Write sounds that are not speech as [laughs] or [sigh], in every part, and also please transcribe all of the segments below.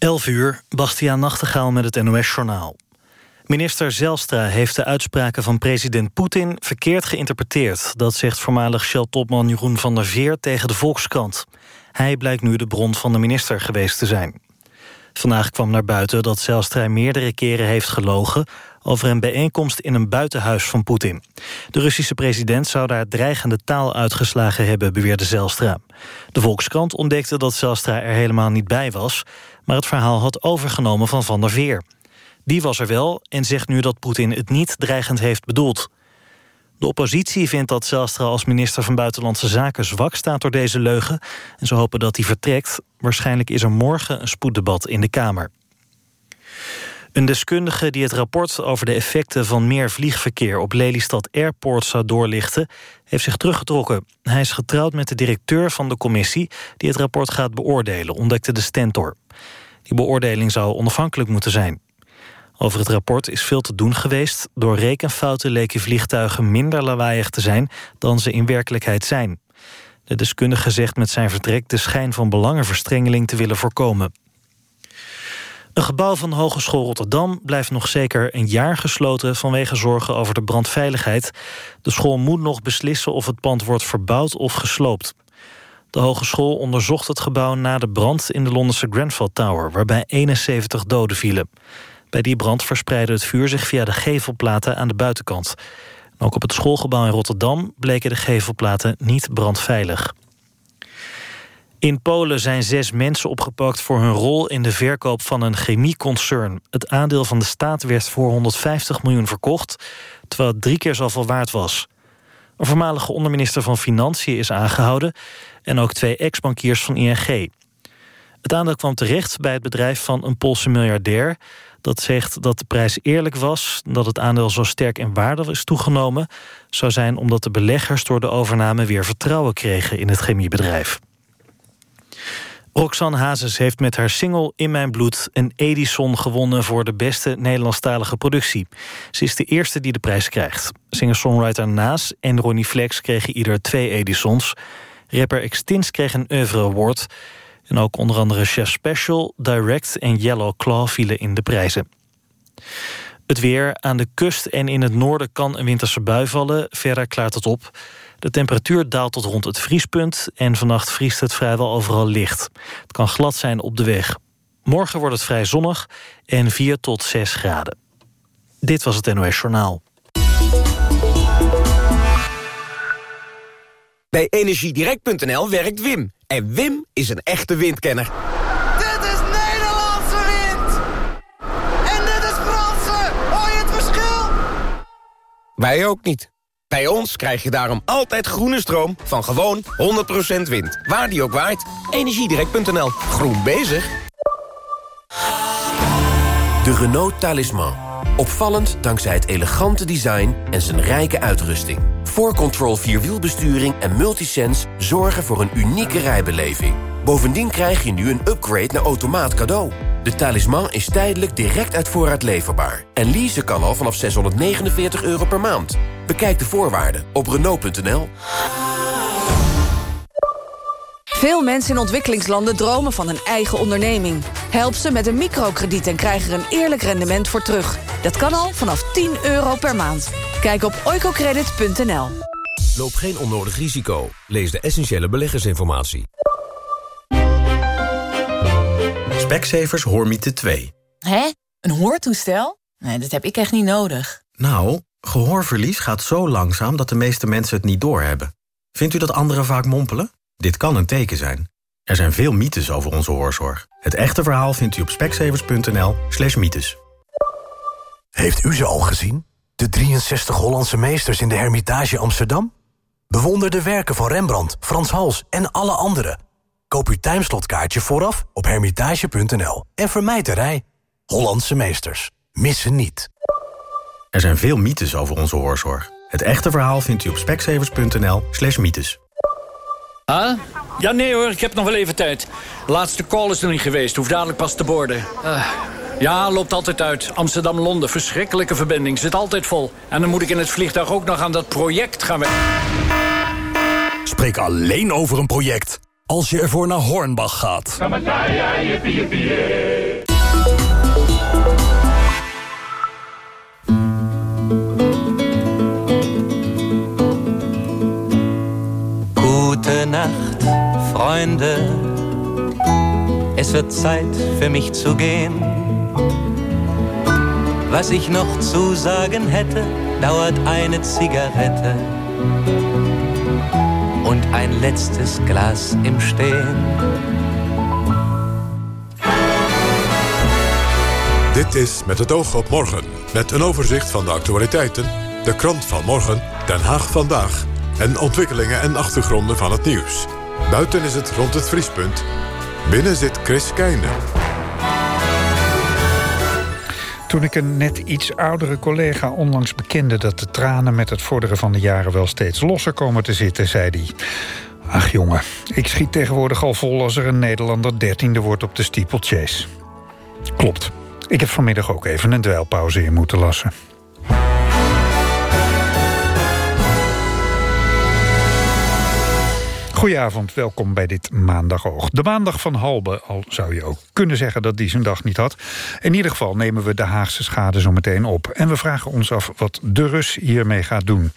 11 uur, Bastiaan Nachtegaal met het NOS-journaal. Minister Zelstra heeft de uitspraken van president Poetin verkeerd geïnterpreteerd. Dat zegt voormalig Shell-topman Jeroen van der Veer tegen de Volkskrant. Hij blijkt nu de bron van de minister geweest te zijn. Vandaag kwam naar buiten dat Zelstra meerdere keren heeft gelogen... over een bijeenkomst in een buitenhuis van Poetin. De Russische president zou daar dreigende taal uitgeslagen hebben, beweerde Zelstra. De Volkskrant ontdekte dat Zelstra er helemaal niet bij was... maar het verhaal had overgenomen van Van der Veer. Die was er wel en zegt nu dat Poetin het niet dreigend heeft bedoeld. De oppositie vindt dat Zelstra als minister van Buitenlandse Zaken zwak staat door deze leugen. En ze hopen dat hij vertrekt. Waarschijnlijk is er morgen een spoeddebat in de Kamer. Een deskundige die het rapport over de effecten van meer vliegverkeer op Lelystad Airport zou doorlichten, heeft zich teruggetrokken. Hij is getrouwd met de directeur van de commissie die het rapport gaat beoordelen, ontdekte de Stentor. Die beoordeling zou onafhankelijk moeten zijn. Over het rapport is veel te doen geweest. Door rekenfouten leken vliegtuigen minder lawaaiig te zijn dan ze in werkelijkheid zijn. De deskundige zegt met zijn vertrek de schijn van belangenverstrengeling te willen voorkomen. Een gebouw van de Hogeschool Rotterdam blijft nog zeker een jaar gesloten vanwege zorgen over de brandveiligheid. De school moet nog beslissen of het pand wordt verbouwd of gesloopt. De hogeschool onderzocht het gebouw na de brand in de Londense Grenfell Tower, waarbij 71 doden vielen. Bij die brand verspreidde het vuur zich via de gevelplaten aan de buitenkant. ook op het schoolgebouw in Rotterdam bleken de gevelplaten niet brandveilig. In Polen zijn zes mensen opgepakt voor hun rol in de verkoop van een chemieconcern. Het aandeel van de staat werd voor 150 miljoen verkocht, terwijl het drie keer zoveel waard was. Een voormalige onderminister van Financiën is aangehouden... en ook twee ex-bankiers van ING. Het aandeel kwam terecht bij het bedrijf van een Poolse miljardair dat zegt dat de prijs eerlijk was... dat het aandeel zo sterk in waarde is toegenomen... zou zijn omdat de beleggers door de overname weer vertrouwen kregen in het chemiebedrijf. Roxanne Hazes heeft met haar single In Mijn Bloed... een Edison gewonnen voor de beste Nederlandstalige productie. Ze is de eerste die de prijs krijgt. Singer-songwriter Naas en Ronnie Flex kregen ieder twee Edisons. Rapper Extins kreeg een Oeuvre Award... En ook onder andere Chef Special, Direct en Yellow Claw vielen in de prijzen. Het weer aan de kust en in het noorden kan een winterse bui vallen. Verder klaart het op. De temperatuur daalt tot rond het vriespunt... en vannacht vriest het vrijwel overal licht. Het kan glad zijn op de weg. Morgen wordt het vrij zonnig en 4 tot 6 graden. Dit was het NOS Journaal. Bij energiedirect.nl werkt Wim. En Wim is een echte windkenner. Dit is Nederlandse wind! En dit is Franse! Hoor je het verschil? Wij ook niet. Bij ons krijg je daarom altijd groene stroom van gewoon 100% wind. Waar die ook waait. Energiedirect.nl. Groen bezig. De Renault Talisman. Opvallend dankzij het elegante design en zijn rijke uitrusting. 4Control Vierwielbesturing en Multisense zorgen voor een unieke rijbeleving. Bovendien krijg je nu een upgrade naar automaat cadeau. De talisman is tijdelijk direct uit voorraad leverbaar. En leasen kan al vanaf 649 euro per maand. Bekijk de voorwaarden op Renault.nl. Veel mensen in ontwikkelingslanden dromen van een eigen onderneming. Help ze met een microkrediet en krijg er een eerlijk rendement voor terug. Dat kan al vanaf 10 euro per maand. Kijk op oicocredit.nl. Loop geen onnodig risico. Lees de essentiële beleggersinformatie. Specsavers Hoormiete 2. Hè? Een hoortoestel? Nee, dat heb ik echt niet nodig. Nou, gehoorverlies gaat zo langzaam dat de meeste mensen het niet doorhebben. Vindt u dat anderen vaak mompelen? Dit kan een teken zijn. Er zijn veel mythes over onze hoorzorg. Het echte verhaal vindt u op speksevers.nl slash mythes. Heeft u ze al gezien? De 63 Hollandse meesters in de Hermitage Amsterdam? Bewonder de werken van Rembrandt, Frans Hals en alle anderen. Koop uw timeslotkaartje vooraf op hermitage.nl. En vermijd de rij. Hollandse meesters. Missen niet. Er zijn veel mythes over onze hoorzorg. Het echte verhaal vindt u op speksevers.nl slash mythes. Huh? Ja, nee hoor, ik heb nog wel even tijd. De laatste call is er niet geweest, hoef dadelijk pas te borden. Uh, ja, loopt altijd uit. Amsterdam-Londen, verschrikkelijke verbinding, zit altijd vol. En dan moet ik in het vliegtuig ook nog aan dat project gaan werken. Spreek alleen over een project. Als je ervoor naar Hornbach gaat. Gute Nacht, Freunde. Es wird Zeit für mich zu gehen. Was ich noch zu sagen hätte, dauert eine Zigarette ein letztes Glas im Stehen. Dit is Met het oog op morgen. Met een overzicht van de actualiteiten, de krant van morgen, Den Haag vandaag... en ontwikkelingen en achtergronden van het nieuws. Buiten is het rond het vriespunt. Binnen zit Chris Keijnen. Toen ik een net iets oudere collega onlangs bekende... dat de tranen met het vorderen van de jaren wel steeds losser komen te zitten, zei hij... Ach jongen, ik schiet tegenwoordig al vol als er een Nederlander dertiende wordt op de steeplechase. Klopt. Ik heb vanmiddag ook even een dweilpauze in moeten lassen. Goedenavond, welkom bij dit Maandagoog. De maandag van Halbe, al zou je ook kunnen zeggen dat die zijn dag niet had. In ieder geval nemen we de Haagse schade zo meteen op. En we vragen ons af wat de Rus hiermee gaat doen.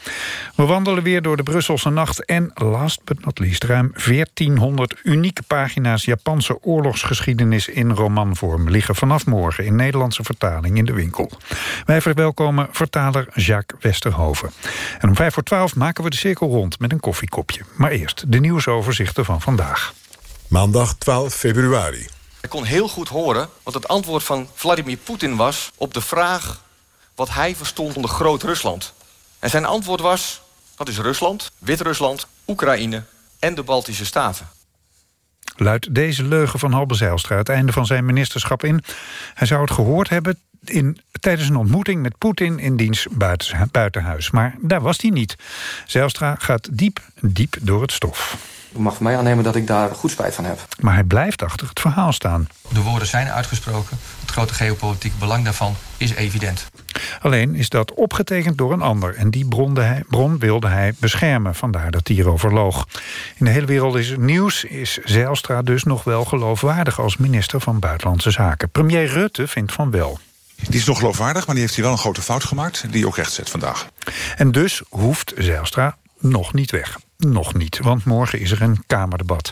We wandelen weer door de Brusselse nacht en, last but not least... ruim 1400 unieke pagina's Japanse oorlogsgeschiedenis in romanvorm... liggen vanaf morgen in Nederlandse vertaling in de winkel. Wij verwelkomen vertaler Jacques Westerhoven. En om vijf voor twaalf maken we de cirkel rond met een koffiekopje. Maar eerst de nieuwsoverzichten van vandaag. Maandag 12 februari. Ik kon heel goed horen wat het antwoord van Vladimir Poetin was... op de vraag wat hij verstond onder Groot-Rusland. En zijn antwoord was, dat is Rusland, Wit-Rusland, Oekraïne en de Baltische Staten. Luidt deze leugen van Halbe Zijlstra het einde van zijn ministerschap in. Hij zou het gehoord hebben in, tijdens een ontmoeting met Poetin in diens buitenhuis. Maar daar was hij niet. Zijlstra gaat diep, diep door het stof. U mag van mij aannemen dat ik daar goed spijt van heb. Maar hij blijft achter het verhaal staan. De woorden zijn uitgesproken. Het grote geopolitieke belang daarvan is evident. Alleen is dat opgetekend door een ander. En die hij, bron wilde hij beschermen. Vandaar dat hij hierover loog. In de hele wereld is het nieuws. Is Zijlstra dus nog wel geloofwaardig als minister van Buitenlandse Zaken? Premier Rutte vindt van wel. Die is nog geloofwaardig, maar die heeft hier wel een grote fout gemaakt... die ook rechtzet vandaag. En dus hoeft Zijlstra nog niet weg. Nog niet, want morgen is er een Kamerdebat.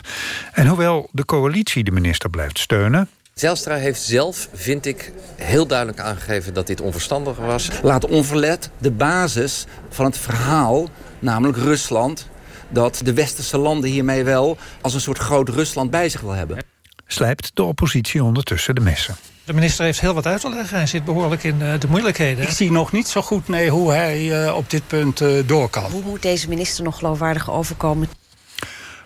En hoewel de coalitie de minister blijft steunen... Zelstra heeft zelf, vind ik, heel duidelijk aangegeven dat dit onverstandig was. Laat onverlet de basis van het verhaal, namelijk Rusland... dat de westerse landen hiermee wel als een soort groot Rusland bij zich wil hebben. Slijpt de oppositie ondertussen de messen. De minister heeft heel wat uit te leggen. Hij zit behoorlijk in de moeilijkheden. Ik zie nog niet zo goed nee, hoe hij uh, op dit punt uh, door kan. Hoe moet deze minister nog geloofwaardig overkomen?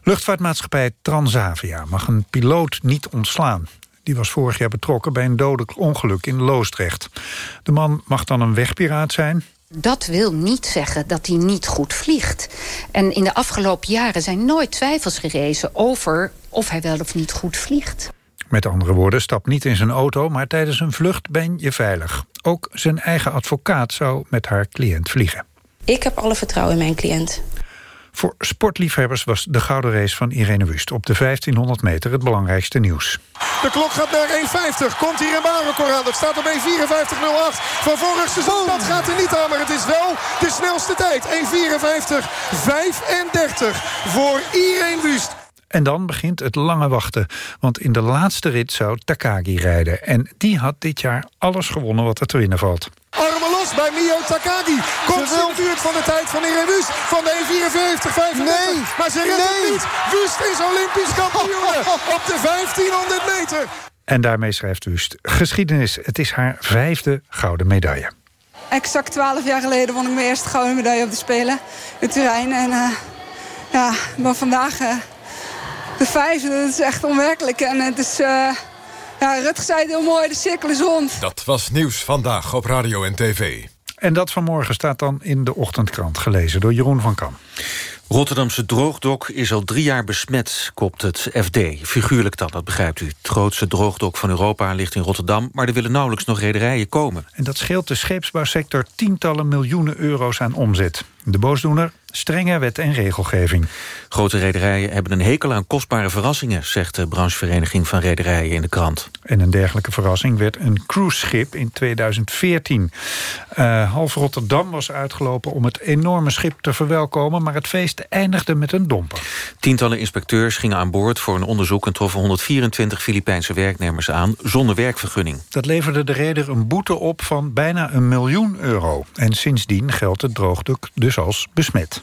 Luchtvaartmaatschappij Transavia mag een piloot niet ontslaan. Die was vorig jaar betrokken bij een dodelijk ongeluk in Loosdrecht. De man mag dan een wegpiraat zijn, dat wil niet zeggen dat hij niet goed vliegt. En in de afgelopen jaren zijn nooit twijfels gerezen over of hij wel of niet goed vliegt. Met andere woorden, stap niet in zijn auto, maar tijdens een vlucht ben je veilig. Ook zijn eigen advocaat zou met haar cliënt vliegen. Ik heb alle vertrouwen in mijn cliënt. Voor sportliefhebbers was de gouden race van Irene Wust op de 1500 meter het belangrijkste nieuws. De klok gaat naar 1.50. Komt hier een baanrecord aan. Dat staat op 1.54.08 van vorig seizoen. Dat gaat er niet aan, maar het is wel de snelste tijd. 1.54.35 voor Irene Wust. En dan begint het lange wachten. Want in de laatste rit zou Takagi rijden. En die had dit jaar alles gewonnen wat er te winnen valt. Armen los bij Mio Takagi. Komt ze buurt van de tijd van Irene Wust. Van de 1.54, Nee, maar ze redt het niet. Wust is Olympisch kampioen [laughs] op de 1500 meter. En daarmee schrijft Wust geschiedenis. Het is haar vijfde gouden medaille. Exact twaalf jaar geleden won ik mijn eerste gouden medaille op de Spelen in Turijn. En uh, ja, maar vandaag... Uh, de vijfde, dat is echt onwerkelijk. En het is... Uh, ja, Rutger zei het heel mooi, de cirkel is rond. Dat was nieuws vandaag op radio en tv. En dat vanmorgen staat dan in de ochtendkrant, gelezen door Jeroen van Kam. Rotterdamse droogdok is al drie jaar besmet, kopt het FD. Figuurlijk dan, dat begrijpt u. Het grootste droogdok van Europa ligt in Rotterdam... maar er willen nauwelijks nog rederijen komen. En dat scheelt de scheepsbouwsector tientallen miljoenen euro's aan omzet. De boosdoener, strenge wet en regelgeving. Grote rederijen hebben een hekel aan kostbare verrassingen... zegt de branchevereniging van rederijen in de krant. En een dergelijke verrassing werd een cruiseschip in 2014. Uh, half Rotterdam was uitgelopen om het enorme schip te verwelkomen... maar het feest eindigde met een domper. Tientallen inspecteurs gingen aan boord voor een onderzoek... en troffen 124 Filipijnse werknemers aan zonder werkvergunning. Dat leverde de reder een boete op van bijna een miljoen euro. En sindsdien geldt het droogduk dus als besmet.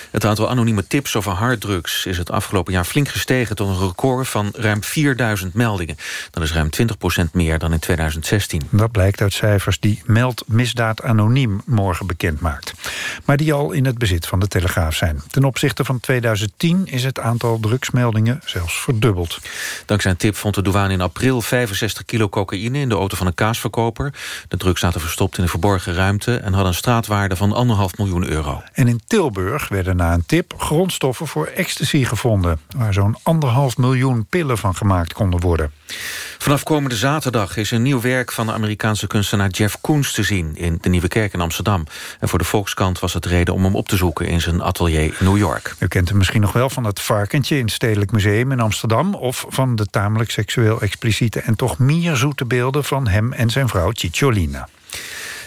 Het aantal anonieme tips over harddrugs is het afgelopen jaar flink gestegen... tot een record van ruim 4000 meldingen. Dat is ruim 20% meer dan in 2016. Dat blijkt uit cijfers die Meld Misdaad Anoniem morgen bekend maakt. Maar die al in het bezit van de Telegraaf zijn. Ten opzichte van 2010 is het aantal drugsmeldingen zelfs verdubbeld. Dankzij een tip vond de douane in april 65 kilo cocaïne... in de auto van een kaasverkoper. De drugs zaten verstopt in een verborgen ruimte... en hadden een straatwaarde van 1,5 miljoen euro. En in Tilburg werden na een tip grondstoffen voor ecstasy gevonden... waar zo'n anderhalf miljoen pillen van gemaakt konden worden. Vanaf komende zaterdag is een nieuw werk van de Amerikaanse kunstenaar Jeff Koons te zien in de Nieuwe Kerk in Amsterdam. En voor de Volkskrant was het reden om hem op te zoeken in zijn atelier in New York. U kent hem misschien nog wel van het varkentje in het Stedelijk Museum in Amsterdam... of van de tamelijk seksueel expliciete en toch meer zoete beelden van hem en zijn vrouw Cicciolina.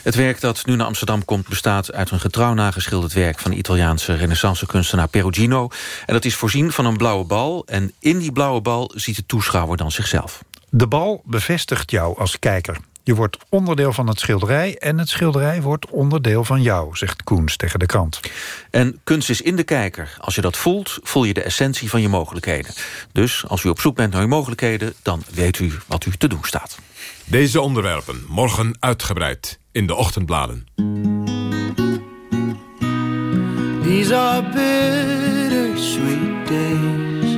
Het werk dat nu naar Amsterdam komt bestaat uit een getrouw nageschilderd werk... van de Italiaanse renaissance-kunstenaar Perugino. En dat is voorzien van een blauwe bal. En in die blauwe bal ziet de toeschouwer dan zichzelf. De bal bevestigt jou als kijker. Je wordt onderdeel van het schilderij en het schilderij wordt onderdeel van jou, zegt Koens tegen de krant. En kunst is in de kijker. Als je dat voelt, voel je de essentie van je mogelijkheden. Dus als u op zoek bent naar uw mogelijkheden, dan weet u wat u te doen staat. Deze onderwerpen morgen uitgebreid in de ochtendbladen. These are bittersweet days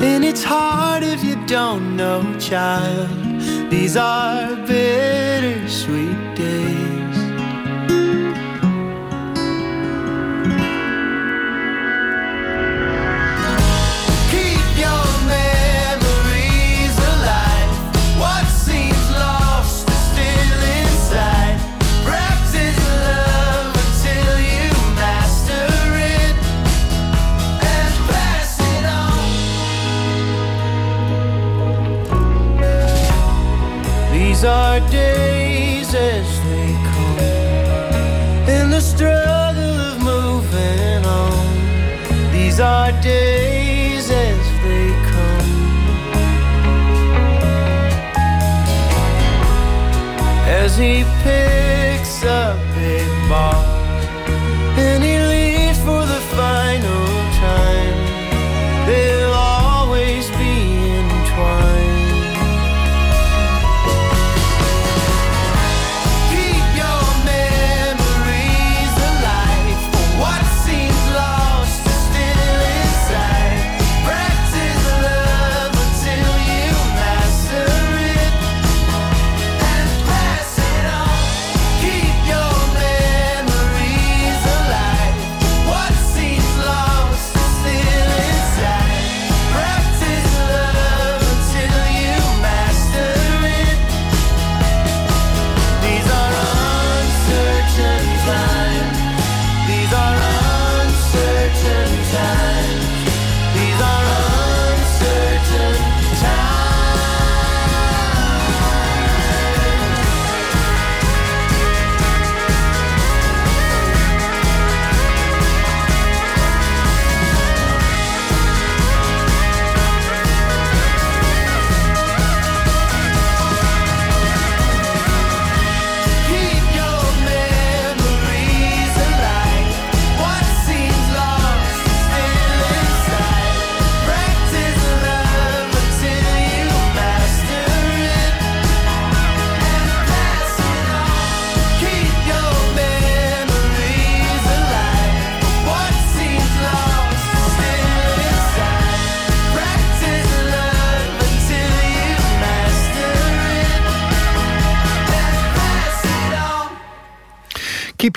And it's hard if you don't know, child These are bittersweet days These are days as they come. In the struggle of moving on. These are days as they come. As he picks up a ball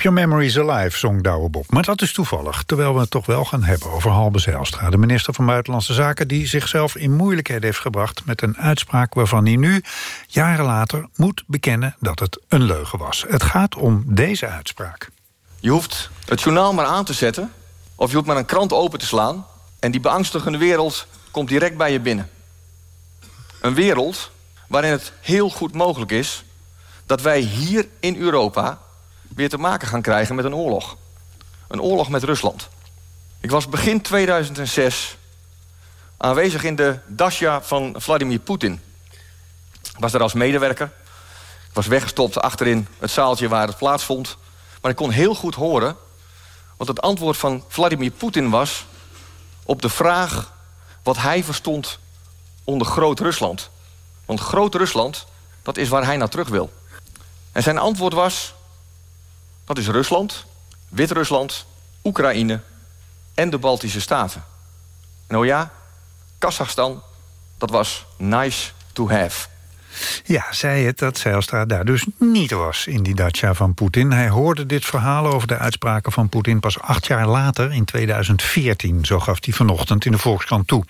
Your Memories Alive, zong Douwe Bob. Maar dat is toevallig, terwijl we het toch wel gaan hebben over Halbe Zijlstra... de minister van Buitenlandse Zaken die zichzelf in moeilijkheden heeft gebracht... met een uitspraak waarvan hij nu, jaren later, moet bekennen dat het een leugen was. Het gaat om deze uitspraak. Je hoeft het journaal maar aan te zetten... Of je hoeft maar een krant open te slaan... en die beangstigende wereld komt direct bij je binnen. Een wereld waarin het heel goed mogelijk is... dat wij hier in Europa weer te maken gaan krijgen met een oorlog. Een oorlog met Rusland. Ik was begin 2006 aanwezig in de Dasha van Vladimir Poetin. Ik was daar als medewerker. Ik was weggestopt achterin het zaaltje waar het plaatsvond. Maar ik kon heel goed horen... wat het antwoord van Vladimir Poetin was... op de vraag wat hij verstond onder Groot-Rusland. Want Groot-Rusland, dat is waar hij naar terug wil. En zijn antwoord was... dat is Rusland, Wit-Rusland, Oekraïne en de Baltische Staten. En oh ja, Kazachstan, dat was nice to have. Ja, zei het dat Zijlstra daar dus niet was in die dacha van Poetin. Hij hoorde dit verhaal over de uitspraken van Poetin pas acht jaar later, in 2014. Zo gaf hij vanochtend in de Volkskrant toe.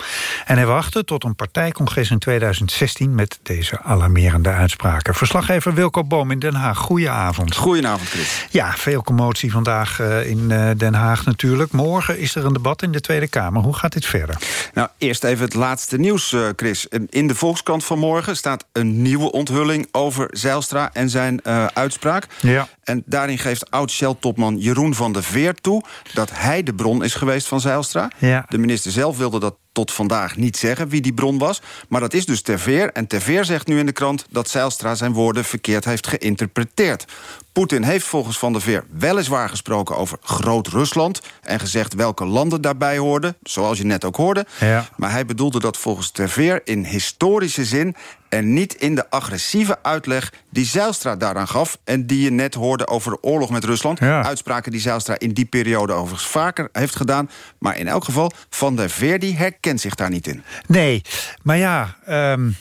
En hij wachtte tot een partijcongres in 2016 met deze alarmerende uitspraken. Verslaggever Wilco Boom in Den Haag, goedenavond. Goedenavond, Chris. Ja, veel commotie vandaag uh, in uh, Den Haag natuurlijk. Morgen is er een debat in de Tweede Kamer. Hoe gaat dit verder? Nou, eerst even het laatste nieuws, uh, Chris. In de Volkskrant van morgen staat een nieuwe onthulling over Zijlstra en zijn uh, uitspraak. Ja. En daarin geeft oud-Shell-topman Jeroen van der Veer toe... dat hij de bron is geweest van Zijlstra. Ja. De minister zelf wilde dat tot vandaag niet zeggen wie die bron was. Maar dat is dus Ter Veer. En Ter Veer zegt nu in de krant dat Zijlstra zijn woorden verkeerd heeft geïnterpreteerd. Poetin heeft volgens Van der Veer weliswaar gesproken over Groot-Rusland... en gezegd welke landen daarbij hoorden, zoals je net ook hoorde. Ja. Maar hij bedoelde dat volgens Ter Veer in historische zin... en niet in de agressieve uitleg die Zijlstra daaraan gaf... en die je net hoorde over de oorlog met Rusland. Ja. Uitspraken die Zijlstra in die periode overigens vaker heeft gedaan. Maar in elk geval, Van der Veer die herkent zich daar niet in. Nee, maar ja... Um...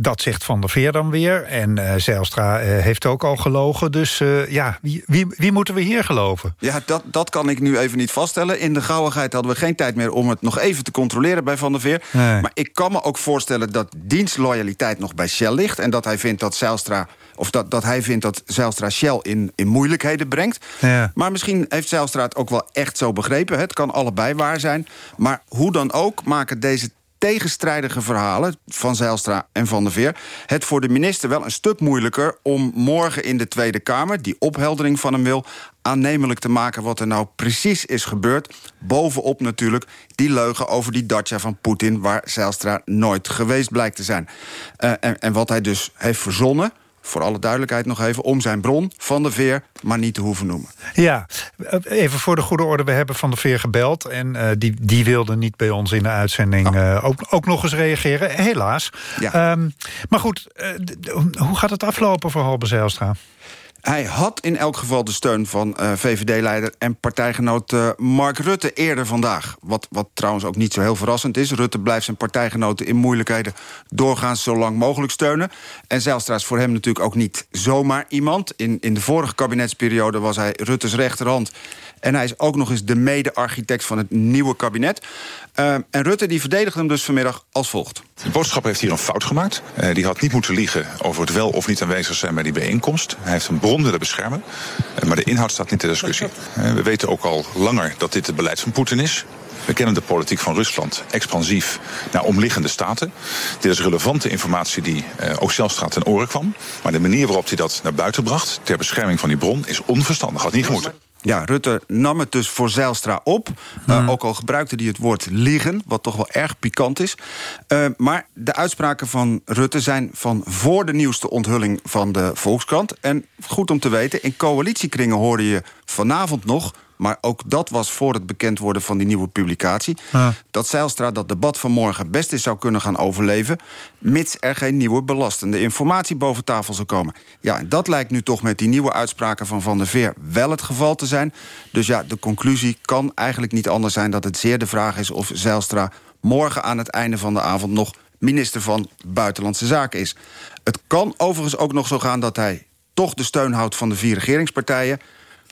Dat zegt Van der Veer dan weer. En uh, Zijlstra uh, heeft ook al gelogen. Dus uh, ja, wie, wie, wie, moeten we hier geloven? Ja, dat, dat kan ik nu even niet vaststellen. In de gauwigheid hadden we geen tijd meer om het nog even te controleren bij Van der Veer. Nee. Maar ik kan me ook voorstellen dat dienstloyaliteit nog bij Shell ligt. En dat hij vindt dat Zijlstra... of dat, dat hij vindt dat Zijlstra Shell in, in moeilijkheden brengt. Ja. Maar misschien heeft Zijlstra het ook wel echt zo begrepen. Het kan allebei waar zijn. Maar hoe dan ook maken deze tegenstrijdige verhalen van Zijlstra en Van der Veer... het voor de minister wel een stuk moeilijker om morgen in de Tweede Kamer... die opheldering van hem wil, aannemelijk te maken wat er nou precies is gebeurd. Bovenop natuurlijk die leugen over die dacha van Poetin... waar Zijlstra nooit geweest blijkt te zijn. Uh, en, en wat hij dus heeft verzonnen voor alle duidelijkheid nog even... om zijn bron, Van der Veer, maar niet te hoeven noemen. Ja, even voor de goede orde. We hebben Van der Veer gebeld... en uh, die, die wilde niet bij ons in de uitzending uh, ook, ook nog eens reageren. Helaas. Ja. Um, maar goed, uh, hoe gaat het aflopen voor Halbe Zijlstra? Hij had in elk geval de steun van uh, VVD-leider en partijgenoot uh, Mark Rutte eerder vandaag. Wat, wat trouwens ook niet zo heel verrassend is. Rutte blijft zijn partijgenoten in moeilijkheden doorgaans zo lang mogelijk steunen. En Zijlstra is voor hem natuurlijk ook niet zomaar iemand. In, in de vorige kabinetsperiode was hij Rutte's rechterhand. En hij is ook nog eens de mede-architect van het nieuwe kabinet. Uh, en Rutte die verdedigt hem dus vanmiddag als volgt. De boodschap heeft hier een fout gemaakt. Uh, die had niet moeten liegen over het wel of niet aanwezig zijn bij die bijeenkomst. Hij heeft een bron willen beschermen. Uh, maar de inhoud staat niet ter discussie. we weten ook al langer dat dit het beleid van Poetin is. We kennen de politiek van Rusland expansief naar omliggende staten. Dit is relevante informatie die uh, ook Zijlstra ten oren kwam. Maar de manier waarop hij dat naar buiten bracht... ter bescherming van die bron is onverstandig. Had niet gemoeten. Ja, Rutte nam het dus voor Zijlstra op. Uh, mm. Ook al gebruikte hij het woord liegen, wat toch wel erg pikant is. Uh, maar de uitspraken van Rutte zijn van voor de nieuwste onthulling van de Volkskrant. En goed om te weten, in coalitiekringen hoorde je vanavond nog... maar ook dat was voor het bekend worden van die nieuwe publicatie... Uh. dat Zijlstra dat debat van morgen best eens zou kunnen gaan overleven... mits er geen nieuwe belastende informatie boven tafel zou komen. Ja, en dat lijkt nu toch met die nieuwe uitspraken van Van der Veer wel het geval te zijn. Dus ja, de conclusie kan eigenlijk niet anders zijn... dat het zeer de vraag is of Zijlstra morgen aan het einde van de avond... nog minister van Buitenlandse Zaken is. Het kan overigens ook nog zo gaan dat hij toch de steun houdt van de vier regeringspartijen...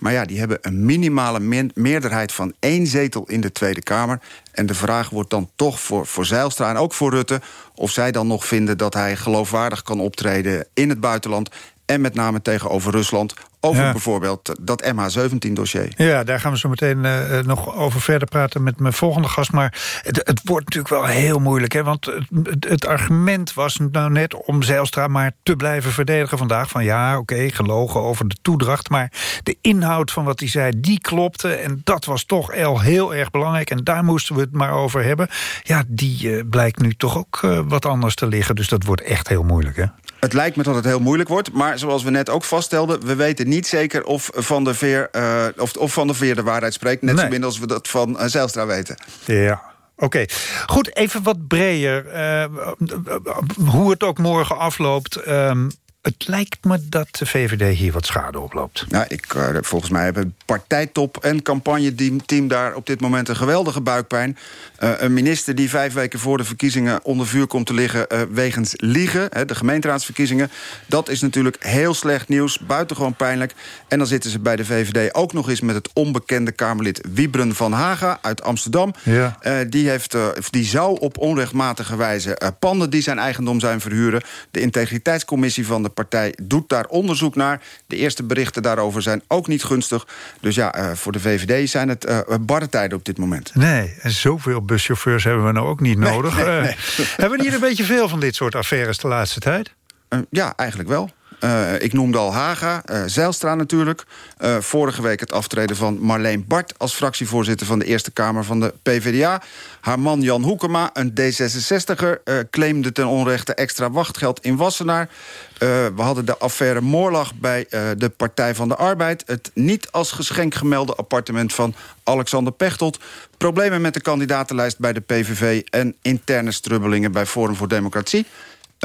Maar ja, die hebben een minimale me meerderheid van één zetel in de Tweede Kamer. En de vraag wordt dan toch voor, voor Zijlstra en ook voor Rutte... of zij dan nog vinden dat hij geloofwaardig kan optreden in het buitenland... En met name tegenover Rusland over Ja. bijvoorbeeld dat MH17-dossier. Ja, daar gaan we zo meteen eh, nog over verder praten met mijn volgende gast. Maar het, het wordt natuurlijk wel heel moeilijk. Hè? Want het, het- argument was nou net om Zijlstra maar te blijven verdedigen vandaag. Van ja, oké, gelogen over de toedracht. Maar de inhoud van wat hij zei, die klopte. En dat was toch al heel erg belangrijk. En daar moesten we het maar over hebben. Ja, die eh, blijkt nu toch ook eh, wat anders te liggen. Dus dat wordt echt heel moeilijk, hè? Het lijkt me dat het heel moeilijk wordt. Maar zoals we net ook vaststelden... we weten niet zeker of Van der Veer, eh, of, of van der, Veer de waarheid spreekt. Net zo min als we dat van eh, Zijlstra weten. Ja. Oké, goed, even wat breder. eh, hoe het ook morgen afloopt. ehm, het lijkt me dat de VVD hier wat schade oploopt. Nou, ik, eh, volgens mij hebben partijtop en campagneteam team daar op dit moment een geweldige buikpijn. Eh, een minister die vijf weken voor de verkiezingen onder vuur komt te liggen eh, wegens liegen, hè, de gemeenteraadsverkiezingen. Dat is natuurlijk heel slecht nieuws, buitengewoon pijnlijk. En dan zitten ze bij de VVD ook nog eens met het onbekende Kamerlid Wiebren van Haga uit Amsterdam. Ja. Die, heeft, die zou op onrechtmatige wijze panden die zijn eigendom zijn verhuren. De integriteitscommissie van de partij doet daar onderzoek naar. De eerste berichten daarover zijn ook niet gunstig. Dus ja, eh, voor de VVD zijn het eh barre tijden op dit moment. Nee, en zoveel buschauffeurs hebben we nou ook niet nodig. nee, Eh, nee. hebben we niet een beetje veel van dit soort affaires de laatste tijd? Ja, eigenlijk wel. Eh, ik noemde al Haga, eh Zijlstra natuurlijk. Eh, vorige week het aftreden van Marleen Bart... als fractievoorzitter van de Eerste Kamer van de PvdA. Haar man Jan Hoekema, een D66er... eh, claimde ten onrechte extra wachtgeld in Wassenaar. We hadden de affaire Moorlag bij de Partij van de Arbeid. Het niet als geschenk gemelde appartement van Alexander Pechtold. Problemen met de kandidatenlijst bij de PVV... en interne strubbelingen bij Forum voor Democratie.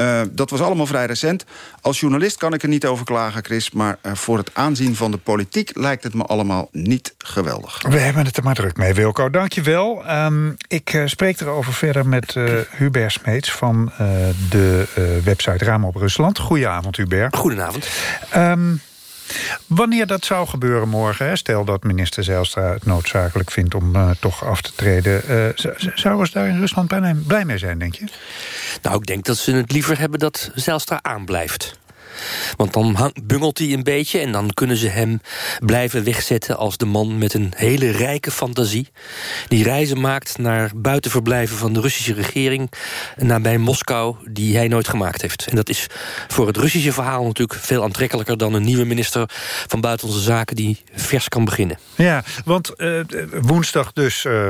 Eh, dat was allemaal vrij recent. Als journalist kan ik er niet over klagen, Chris... maar eh, voor het aanzien van de politiek lijkt het me allemaal niet geweldig. We hebben het er maar druk mee, Wilco. Dank je wel. Ehm, ik eh, spreek erover verder met eh, Hubert Smeets... van eh, de eh, website Raam op Rusland. Goedenavond, Hubert. Goedenavond. Ehm, wanneer dat zou gebeuren morgen... Hè, stel dat minister Zijlstra het noodzakelijk vindt om eh, toch af te treden... eh, z- zouden ze daar in Rusland blij mee zijn, denk je? Nou, ik denk dat ze het liever hebben dat Zijlstra aanblijft. Want dan bungelt hij een beetje en dan kunnen ze hem blijven wegzetten... als de man met een hele rijke fantasie... die reizen maakt naar buitenverblijven van de Russische regering... nabij Moskou, die hij nooit gemaakt heeft. En dat is voor het Russische verhaal natuurlijk veel aantrekkelijker... dan een nieuwe minister van Buitenlandse Zaken die vers kan beginnen. Ja, want eh, woensdag dus... eh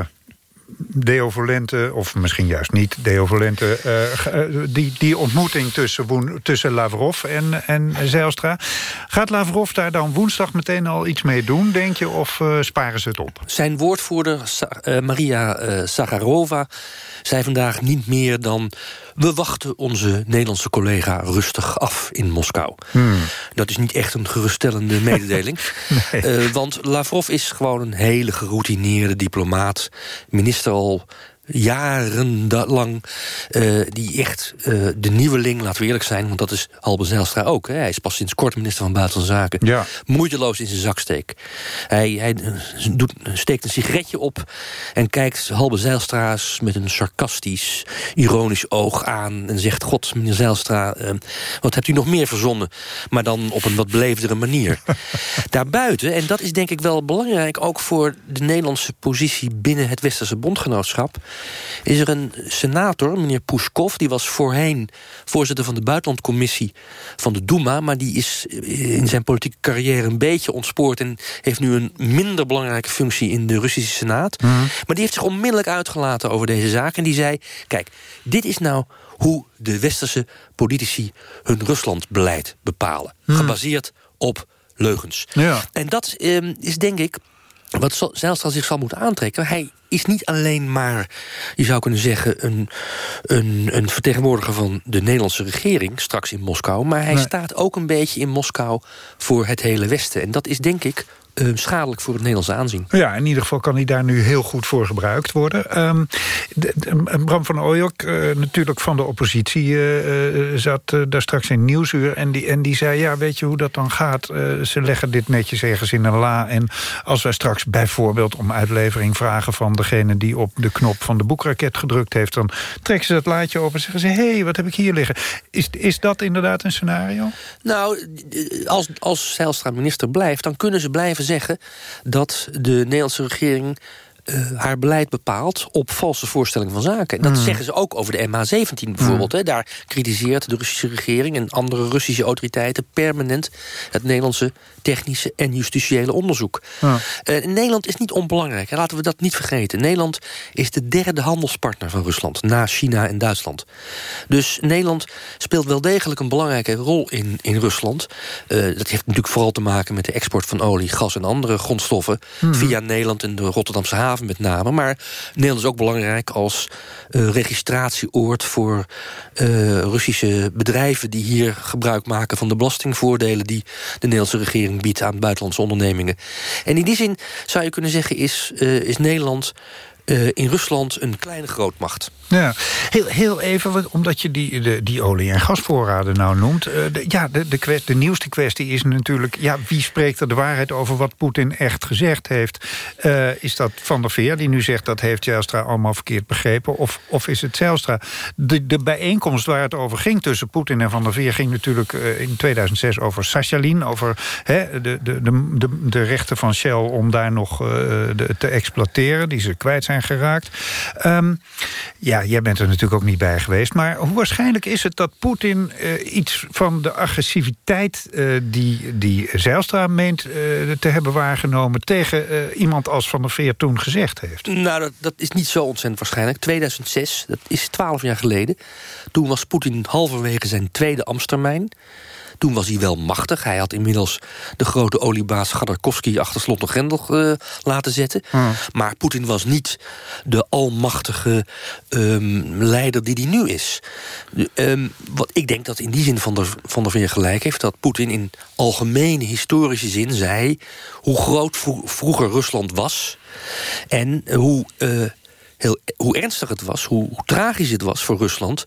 Deo Volente, of misschien juist niet Deo Volente... ge- eh, die, die ontmoeting tussen, tussen Lavrov en, en Zijlstra. Gaat Lavrov daar dan woensdag meteen al iets mee doen, denk je? Of eh, sparen ze het op? Zijn woordvoerder Maria Sagarova zei vandaag niet meer dan... we wachten onze Nederlandse collega rustig af in Moskou. Dat is niet echt een geruststellende [laughs] mededeling. Eh, want Lavrov is gewoon een hele geroutineerde diplomaat. Minister al jarenlang eh die echt eh, de nieuweling, laten we eerlijk zijn... want dat is Halbe Zijlstra ook. Hè. Hij is pas sinds kort minister van Buitenlandse Zaken. Ja. Moeiteloos in zijn zak steekt. Hij, hij eh, doet, steekt een sigaretje op en kijkt Halbe Zijlstra's... met een sarcastisch, ironisch oog aan en zegt... God, meneer Zijlstra, wat hebt u nog meer verzonnen? Maar dan op een wat beleefdere manier. [laughs] Daarbuiten, en dat is denk ik wel belangrijk... ook voor de Nederlandse positie binnen het Westerse bondgenootschap... is er een senator, meneer Pushkov... die was voorheen voorzitter van de buitenlandcommissie van de Duma... maar die is in zijn politieke carrière een beetje ontspoord... en heeft nu een minder belangrijke functie in de Russische Senaat. Maar die heeft zich onmiddellijk uitgelaten over deze zaak... en die zei, kijk, dit is nou hoe de westerse politici hun Ruslandbeleid bepalen. Gebaseerd op leugens. Ja. En dat ehm, is denk ik wat Zijlstra zich zal moeten aantrekken. Hij is niet alleen maar, je zou kunnen zeggen... een, een, een vertegenwoordiger van de Nederlandse regering... straks in Moskou, maar hij Nee. staat ook een beetje in Moskou... voor het hele Westen. En dat is denk ik eh, schadelijk voor het Nederlandse aanzien. Ja, in ieder geval kan hij daar nu heel goed voor gebruikt worden. Um, de, de, Bram van Ooyek, uh, natuurlijk van de oppositie, uh, zat daar straks in Nieuwsuur... En die, en die zei, ja, weet je hoe dat dan gaat? ze leggen dit netjes ergens in een la. En als wij straks bijvoorbeeld om uitlevering vragen... van degene die op de knop van de boekraket gedrukt heeft... dan trekken ze dat laadje open en zeggen ze... hé, hey, wat heb ik hier liggen? Is, is dat inderdaad een scenario? Nou, als, als Zijlstra minister blijft... dan kunnen ze blijven zeggen dat de Nederlandse regering uh, haar beleid bepaalt op valse voorstellingen van zaken. En dat Hmm. zeggen ze ook over de MH17 bijvoorbeeld. Hè. Daar kritiseert de Russische regering en andere Russische autoriteiten... permanent het Nederlandse technische en justitiële onderzoek. Ja. Uh, Nederland is niet onbelangrijk, laten we dat niet vergeten. Nederland is de derde handelspartner van Rusland... na China en Duitsland. Dus Nederland speelt wel degelijk een belangrijke rol in, in Rusland. Uh, dat heeft natuurlijk vooral te maken met de export van olie, gas en andere grondstoffen... Mhm. via Nederland en de Rotterdamse haven met name. Maar Nederland is ook belangrijk als uh, registratieoord... voor uh, Russische bedrijven die hier gebruik maken... van de belastingvoordelen die de Nederlandse regering biedt... aan buitenlandse ondernemingen. En in die zin zou je kunnen zeggen... is, uh, is Nederland uh, in Rusland een kleine grootmacht. Ja, heel, heel even, omdat je die, de, die olie- en gasvoorraden nou noemt. De, ja, de, de, de nieuwste kwestie is natuurlijk... Ja, wie spreekt er de waarheid over wat Poetin echt gezegd heeft? Uh, is dat Van der Veer, die nu zegt dat heeft Zijlstra allemaal verkeerd begrepen? Of, of is het Zijlstra? De, de bijeenkomst waar het over ging tussen Poetin en Van der Veer... ging natuurlijk in 2006 over Sachalin, over hè, de, de, de, de, rechten van Shell... om daar nog te exploiteren, die ze kwijt zijn geraakt. Um, ja, jij bent er natuurlijk ook niet bij geweest. Maar hoe waarschijnlijk is het dat Poetin uh, iets van de agressiviteit... Uh, die, die Zijlstra meent uh, te hebben waargenomen... tegen iemand als Van der Veer toen gezegd heeft? Nou, dat, dat is niet zo ontzettend waarschijnlijk. 2006, dat is twaalf jaar geleden. Toen was Poetin halverwege zijn tweede ambtstermijn. Toen was hij wel machtig. Hij had inmiddels de grote oliebaas Gaddarkovsky achter slot en grendel uh, laten zetten. Hmm. Maar Poetin was niet de almachtige um, leider die hij nu is. Um, wat ik denk dat in die zin Van der, van der Veer gelijk heeft... dat Poetin in algemene historische zin zei... hoe groot vro vroeger Rusland was... en hoe... Uh, heel, hoe ernstig het was, hoe, hoe, tragisch het was voor Rusland...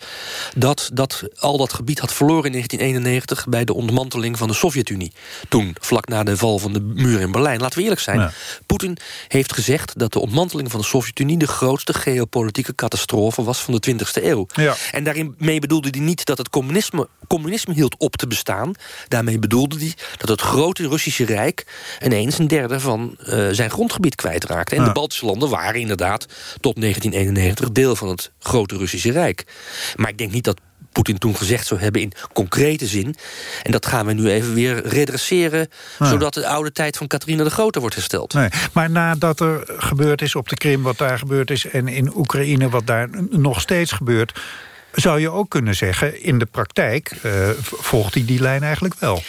dat, dat al dat gebied had verloren in 1991... bij de ontmanteling van de Sovjet-Unie. Toen, vlak na de val van de muur in Berlijn. Laten we eerlijk zijn, ja. Poetin heeft gezegd... dat de ontmanteling van de Sovjet-Unie... de grootste geopolitieke catastrofe was van de 20e eeuw. Ja. En daarmee bedoelde hij niet dat het communisme, communisme hield op te bestaan. Daarmee bedoelde hij dat het grote Russische Rijk... ineens een derde van uh, zijn grondgebied kwijtraakte. En Ja. de Baltische landen waren inderdaad tot 1991 deel van het grote Russische Rijk. Maar ik denk niet dat Poetin toen gezegd zou hebben in concrete zin. En dat gaan we nu even weer redresseren... Ja. zodat de oude tijd van Catharina de Grote wordt hersteld. Nee, maar nadat er gebeurd is op de Krim wat daar gebeurd is... en in Oekraïne wat daar nog steeds gebeurt... zou je ook kunnen zeggen, in de praktijk uh, volgt hij die lijn eigenlijk wel.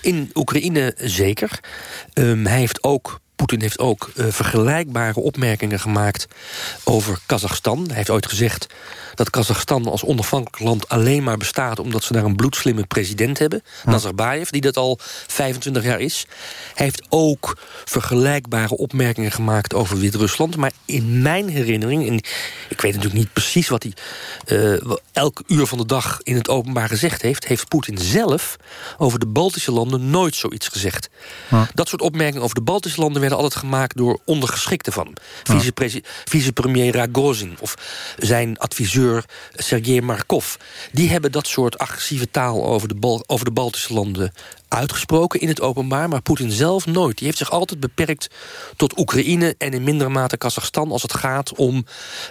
In Oekraïne zeker. Um, hij heeft ook Poetin heeft ook uh, vergelijkbare opmerkingen gemaakt over Kazachstan. Hij heeft ooit gezegd dat Kazachstan als onafhankelijk land alleen maar bestaat... omdat ze daar een bloedslimme president hebben. Nazarbayev... die dat al 25 jaar is. Hij heeft ook vergelijkbare opmerkingen gemaakt over Wit-Rusland. Maar in mijn herinnering, en ik weet natuurlijk niet precies... wat hij uh, elk uur van de dag in het openbaar gezegd heeft... heeft Poetin zelf over de Baltische landen nooit zoiets gezegd. Dat soort opmerkingen over de Baltische landen werden altijd gemaakt door ondergeschikten van. Vicepremier Ragozin of zijn adviseur Sergei Markov. Die hebben dat soort agressieve taal over de, Bal over de Baltische landen uitgesproken in het openbaar, maar Poetin zelf nooit. Die heeft zich altijd beperkt tot Oekraïne en in mindere mate Kazachstan... als het gaat om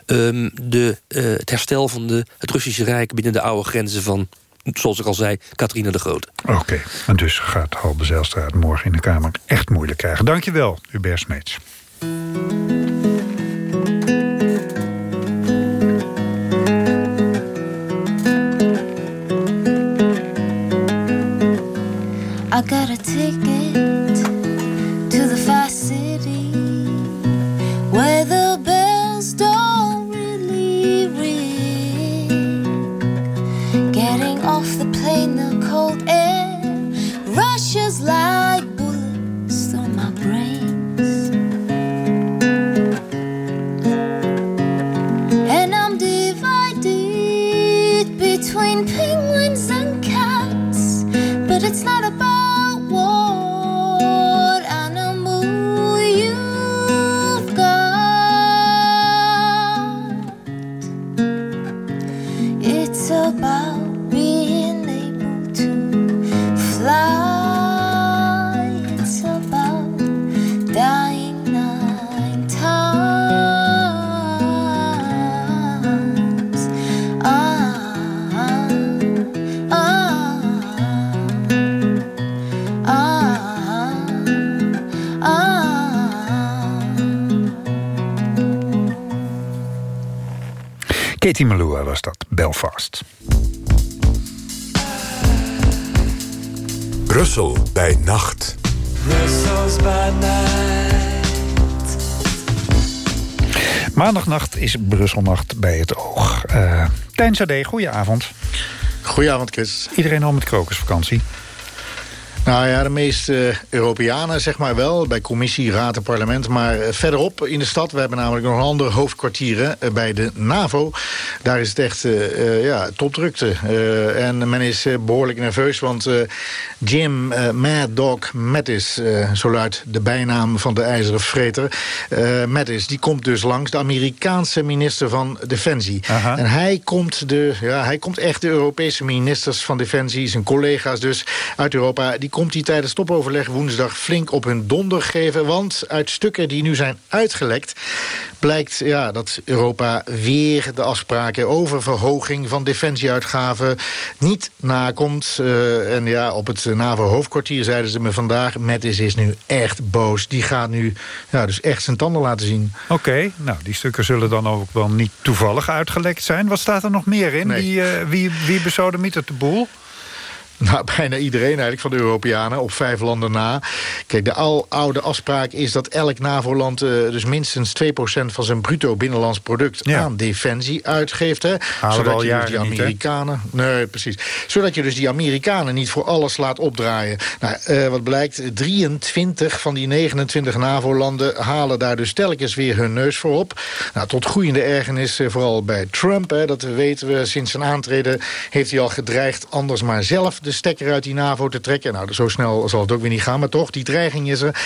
um, de, uh, het herstel van de, het Russische Rijk... binnen de oude grenzen van zoals ik al zei, Catharina de Grote. Oké, en dus gaat Halbe Zijlstra morgen in de Kamer echt moeilijk krijgen. Dankjewel, Hubert Smeets. Katie Melua was dat, Belfast. Brussel bij nacht. Brussels by night. Maandagnacht is Brusselnacht bij het oog. Uh, Tijn Sade, goedenavond. Goedenavond, Chris. Iedereen al met krokusvakantie? Nou ja, de meeste Europeanen zeg maar wel. Bij commissie, raad en parlement. Maar eh, verderop in de stad, we hebben namelijk nog een ander hoofdkwartier eh, bij de NAVO. Daar is het echt uh, ja, topdrukte. Uh, en men is behoorlijk nerveus, want Jim Mad Dog Mattis... zo luidt de bijnaam van de ijzeren vreter. Mattis, die komt dus langs, de Amerikaanse minister van Defensie. En hij komt, de, ja, hij komt echt de Europese ministers van Defensie... zijn collega's dus uit Europa... die komt hij tijdens topoverleg woensdag flink op hun donder geven. Want uit stukken die nu zijn uitgelekt... blijkt ja, dat Europa weer de afspraken over verhoging van defensieuitgaven niet nakomt. Uh, en ja, op het NAVO-hoofdkwartier zeiden ze me vandaag... Mattis is nu echt boos. Die gaat nu ja, dus echt zijn tanden laten zien. Oké, okay, nou die stukken zullen dan ook wel niet toevallig uitgelekt zijn. Wat staat er nog meer in? Nee. Wie, uh, wie, wie besodemietert de boel? [laughs] Nou, bijna iedereen eigenlijk van de Europeanen, op vijf landen na. Kijk, de al oude afspraak is dat elk NAVO-land... Uh, dus minstens 2% van zijn bruto binnenlands product ja. aan defensie uitgeeft. Hè, zodat je dus die Amerikanen... Niet, nee, precies. Zodat je dus die Amerikanen niet voor alles laat opdraaien. Nou, uh, wat blijkt, 23 van die 29 NAVO-landen halen daar dus telkens weer hun neus voor op. Nou, tot groeiende ergernis, uh, vooral bij Trump. Hè, dat weten we sinds zijn aantreden heeft hij al gedreigd anders maar zelf de stekker uit die NAVO te trekken. Nou, zo snel zal het ook weer niet gaan, maar toch, die dreiging is er.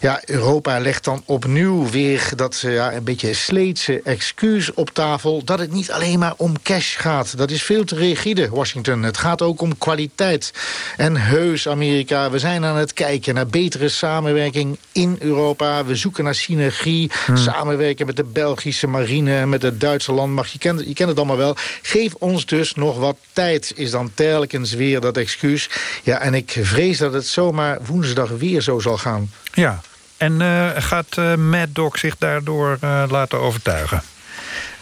Ja, Europa legt dan opnieuw weer dat ja, een beetje sleetse excuus op tafel... dat het niet alleen maar om cash gaat. Dat is veel te rigide, Washington. Het gaat ook om kwaliteit. En heus, Amerika, we zijn aan het kijken naar betere samenwerking in Europa. We zoeken naar synergie, hmm. samenwerken met de Belgische marine... met de Duitse landmacht. Je kent, je kent het allemaal wel. Geef ons dus nog wat tijd, is dan telkens weer dat excuus. Ja, en ik vrees dat het zomaar woensdag weer zo zal gaan. Ja, en uh, gaat uh, Mad Dog zich daardoor uh, laten overtuigen?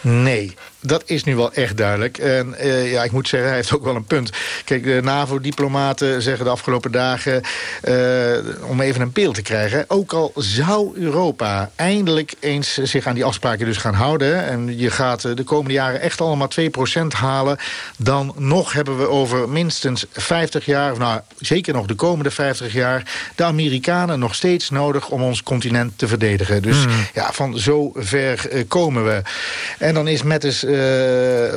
Nee, dat is nu wel echt duidelijk. En uh, ja, ik moet zeggen, hij heeft ook wel een punt. Kijk, de NAVO-diplomaten zeggen de afgelopen dagen... Uh, om even een beeld te krijgen... ook al zou Europa eindelijk eens zich aan die afspraken dus gaan houden... en je gaat de komende jaren echt allemaal 2% halen... dan nog hebben we over minstens 50 jaar... of nou, zeker nog de komende 50 jaar... de Amerikanen nog steeds nodig om ons continent te verdedigen. Dus mm. ja, van zo ver komen we. En dan is Mettes uh,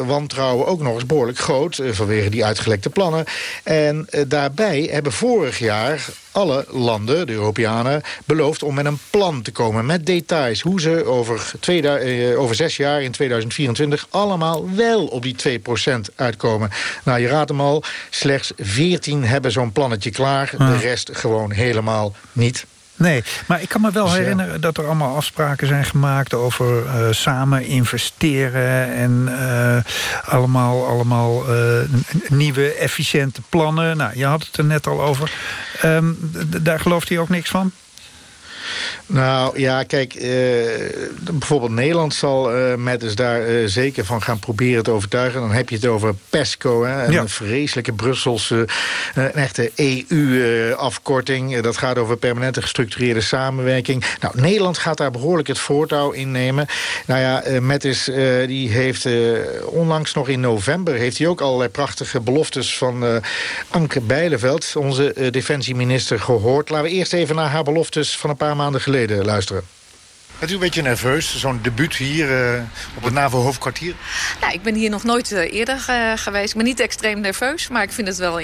wantrouwen ook nog eens behoorlijk groot... Uh, vanwege die uitgelekte plannen. En uh, daarbij hebben vorig jaar alle landen, de Europeanen, beloofd om met een plan te komen. Met details. Hoe ze over, twee, over zes jaar in 2024 allemaal wel op die 2% uitkomen. Nou, je raadt hem al. Slechts 14 hebben zo'n plannetje klaar. De rest gewoon helemaal niet. Nee, maar ik kan me wel dus, herinneren dat er allemaal afspraken zijn gemaakt... over uh, samen investeren en uh, allemaal, allemaal uh, nieuwe efficiënte plannen. Nou, je had het er net al over. Um, daar gelooft hij ook niks van? Nou ja, kijk, uh, bijvoorbeeld Nederland zal uh, met dus daar uh, zeker van gaan proberen te overtuigen. Dan heb je het over PESCO, hè, een vreselijke Brusselse, een echte EU-afkorting. dat gaat over permanente gestructureerde samenwerking. Nou, Nederland gaat daar behoorlijk het voortouw in nemen. Nou ja, Mettis die heeft onlangs nog in november... heeft hij ook allerlei prachtige beloftes van Anke Bijleveld... onze defensieminister, gehoord. Laten we eerst even naar haar beloftes van een paar maanden geleden luisteren. Bent u een beetje nerveus, zo'n debuut hier uh, op het NAVO-hoofdkwartier? Nou, ik ben hier nog nooit uh, eerder uh, geweest. Ik ben niet extreem nerveus, maar ik vind het wel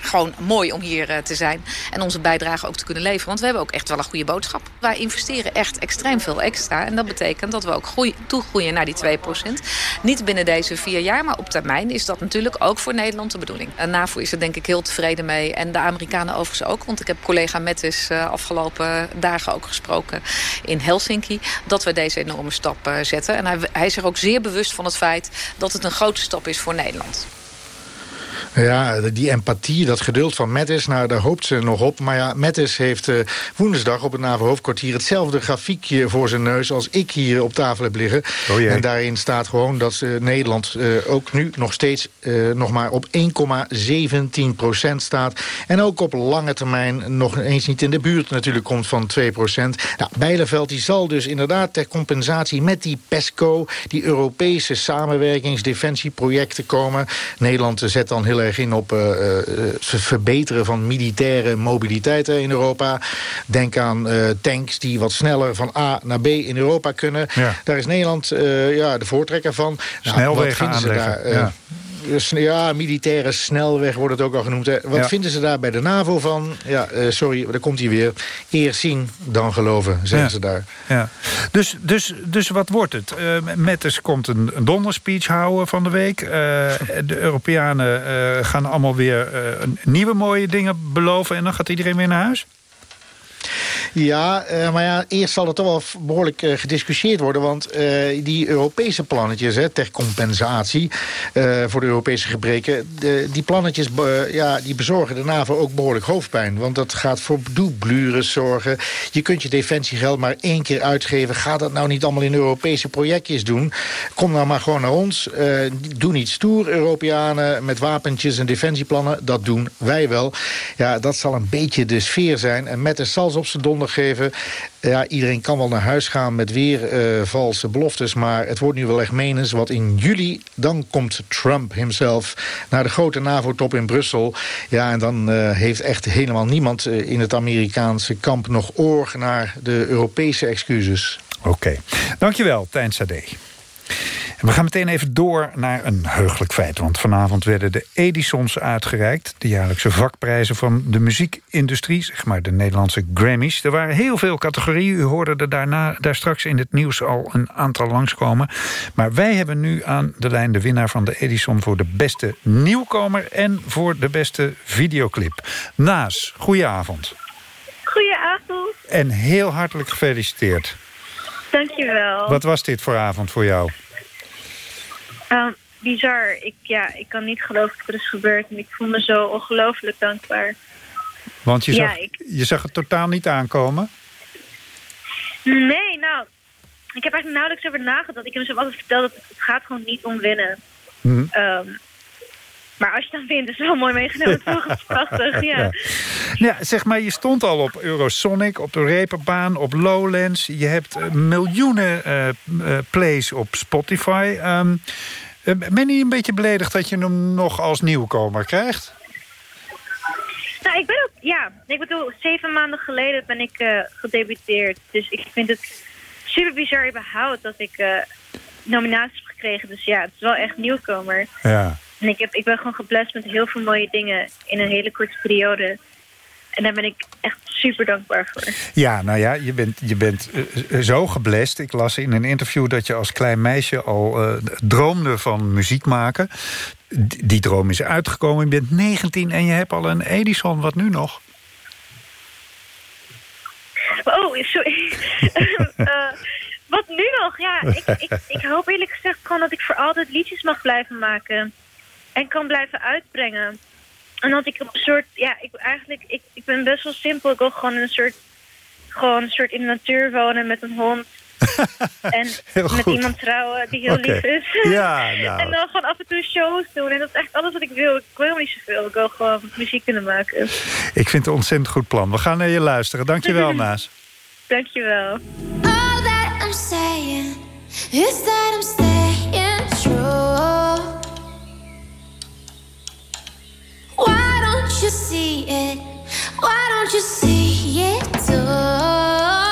gewoon mooi om hier te zijn. En onze bijdrage ook te kunnen leveren. Want we hebben ook echt wel een goede boodschap. Wij investeren echt extreem veel extra. En dat betekent dat we ook groei, toegroeien naar die 2%. Niet binnen deze vier jaar, maar op termijn is dat natuurlijk ook voor Nederland de bedoeling. NAVO is er denk ik heel tevreden mee. En de Amerikanen overigens ook. Want ik heb collega Mettis afgelopen dagen ook gesproken in Helsinki dat we deze enorme stap uh, zetten. En hij, hij is er ook zeer bewust van het feit dat het een grote stap is voor Nederland. Ja, die empathie, dat geduld van Mattis, nou, daar hoopt ze nog op. Maar ja, Mattis heeft uh, woensdag op het NAVO-hoofdkwartier... hetzelfde grafiekje voor zijn neus als ik hier op tafel heb liggen. Oh en daarin staat gewoon dat uh, Nederland uh, ook nu nog steeds nog maar op 1,17 procent staat. En ook op lange termijn nog eens niet in de buurt natuurlijk komt van 2 procent. Nou, Bijleveld die zal dus inderdaad ter compensatie met die PESCO... die Europese samenwerkingsdefensieprojecten komen. Nederland zet dan heel erg in op uh, verbeteren van militaire mobiliteit in Europa. Denk aan tanks die wat sneller van A naar B in Europa kunnen. Ja. Daar is Nederland ja, de voortrekker van. Snelwegen nou, aanleggen. ja ja, militaire snelweg wordt het ook al genoemd. Hè. Wat Ja. vinden ze daar bij de NAVO van? Ja, eh, sorry, daar komt hij weer. Eerst zien, dan geloven, zeggen Ja. ze daar. Ja. Dus, dus, dus wat wordt het? Uh, Metters komt een, een donderspeech houden van de week. Uh, de Europeanen gaan allemaal weer nieuwe mooie dingen beloven... en dan gaat iedereen weer naar huis? Ja, uh, maar ja, eerst zal het toch wel behoorlijk uh, gediscussieerd worden. Want uh, die Europese plannetjes hè, ter compensatie voor de Europese gebreken... De, die plannetjes ja, die bezorgen de NAVO ook behoorlijk hoofdpijn. Want dat gaat voor doublures zorgen. Je kunt je defensiegeld maar één keer uitgeven. Ga dat nou niet allemaal in Europese projectjes doen. Kom nou maar gewoon naar ons. doe niet stoer, Europeanen, met wapentjes en defensieplannen. Dat doen wij wel. Ja, dat zal een beetje de sfeer zijn. En met de sals op zijn donder geven. Ja, iedereen kan wel naar huis gaan met weer uh, valse beloftes... maar het wordt nu wel echt menens, wat in juli... dan komt Trump himself naar de grote NAVO-top in Brussel. Ja, en dan uh, heeft echt helemaal niemand uh, in het Amerikaanse kamp... nog oor naar de Europese excuses. Oké, dankjewel, Tijn Sade. We gaan meteen even door naar een heugelijk feit. Want vanavond werden de Edisons uitgereikt. De jaarlijkse vakprijzen van de muziekindustrie. Zeg maar de Nederlandse Grammys. Er waren heel veel categorieën. U hoorde er daarna, daar straks in het nieuws al een aantal langskomen. Maar wij hebben nu aan de lijn de winnaar van de Edison... voor de beste nieuwkomer en voor de beste videoclip. Naas, goedenavond. Goedenavond. En heel hartelijk gefeliciteerd. Dankjewel. Wat was dit voor avond voor jou? Um, bizar. Ik, ja, ik kan niet geloven dat het is gebeurd. En ik voel me zo ongelooflijk dankbaar. Want je, Ja, zag, ik- je zag het totaal niet aankomen? Nee, nou, ik heb eigenlijk nauwelijks over nagedacht. Ik heb mezelf altijd verteld dat het gaat gewoon niet om winnen. Hm. Ehm, maar als je dan wint, is het wel mooi meegenomen. toch? Het is prachtig, [laughs] ja. Ja, zeg maar, je stond al op Eurosonic, op de Reeperbaan, op Lowlands. Je hebt eh, miljoenen eh, eh, plays op Spotify. Ehm, eh, ben je een beetje beledigd dat je hem nog als nieuwkomer krijgt? Nou, ik ben ook, ja, ik bedoel, zeven maanden geleden ben ik gedebuteerd. Dus ik vind het super bizar überhaupt dat ik nominaties heb gekregen. Dus ja, het is wel echt nieuwkomer. Ja. En ik, heb, ik ben gewoon geblest met heel veel mooie dingen in een hele korte periode. En daar ben ik echt super dankbaar voor. Ja, nou ja, je bent, je bent eh, zo geblest. Ik las in een interview dat je als klein meisje al eh, droomde van muziek maken. D- die droom is uitgekomen. Je bent 19 en je hebt al een Edison. Wat nu nog? Oh, sorry. [laughs] Eh, wat nu nog? Ja, ik, ik, ik hoop eerlijk gezegd gewoon dat ik voor altijd liedjes mag blijven maken. En kan blijven uitbrengen. En dat ik een soort, ja, ik eigenlijk, ik, ik ben best wel simpel. Ik wil gewoon een soort, gewoon een soort in de natuur wonen met een hond. [laughs] en met iemand trouwen die heel lief is. Ja, [laughs] nou. en dan gewoon af en toe shows doen. En dat is echt alles wat ik wil. Ik wil niet zoveel. Ik wil gewoon muziek kunnen maken. Ik vind het een ontzettend goed plan. We gaan naar je luisteren. Dankjewel, [laughs] Naas. Dankjewel. All that I'm saying is that I'm staying true. Why don't you see it? Why don't you see it too?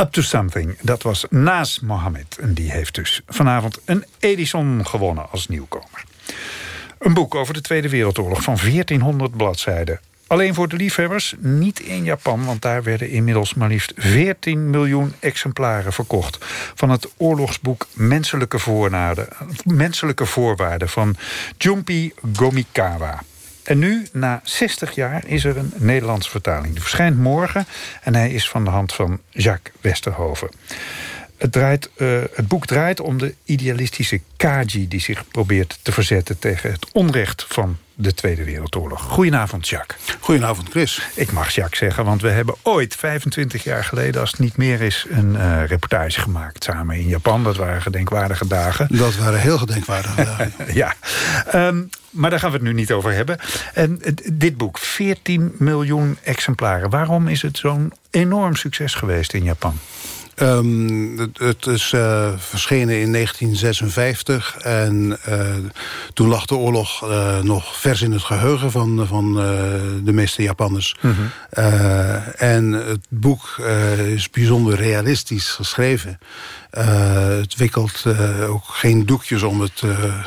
Up to Something, dat was Naas Mohammed. En die heeft dus vanavond een Edison gewonnen als nieuwkomer. Een boek over de Tweede Wereldoorlog van 1400 bladzijden. Alleen voor de liefhebbers, niet in Japan... want daar werden inmiddels maar liefst 14 miljoen exemplaren verkocht... van het oorlogsboek Menselijke, Voorwaarden, Menselijke Voorwaarden van Junpei Gomikawa. En nu, na 60 jaar, is er een Nederlandse vertaling. Die verschijnt morgen en hij is van de hand van Jacques Westerhoven. Het, draait, eh, het boek draait om de idealistische Kaji... die zich probeert te verzetten tegen het onrecht van de Tweede Wereldoorlog. Goedenavond, Jacques. Goedenavond, Chris. Ik mag Jacques zeggen, want we hebben ooit, 25 jaar geleden... als het niet meer is, een eh, reportage gemaakt samen in Japan. Dat waren gedenkwaardige dagen. Dat waren heel gedenkwaardige [laughs] dagen. ja, Ehm, maar daar gaan we het nu niet over hebben. En dit boek, 14 miljoen exemplaren. Waarom is het zo'n enorm succes geweest in Japan? Ehm, het, het is eh, verschenen in 1956 en eh, toen lag de oorlog eh, nog vers in het geheugen van, van de meeste Japanners. Eh, en het boek is bijzonder realistisch geschreven. Het wikkelt ook geen doekjes om het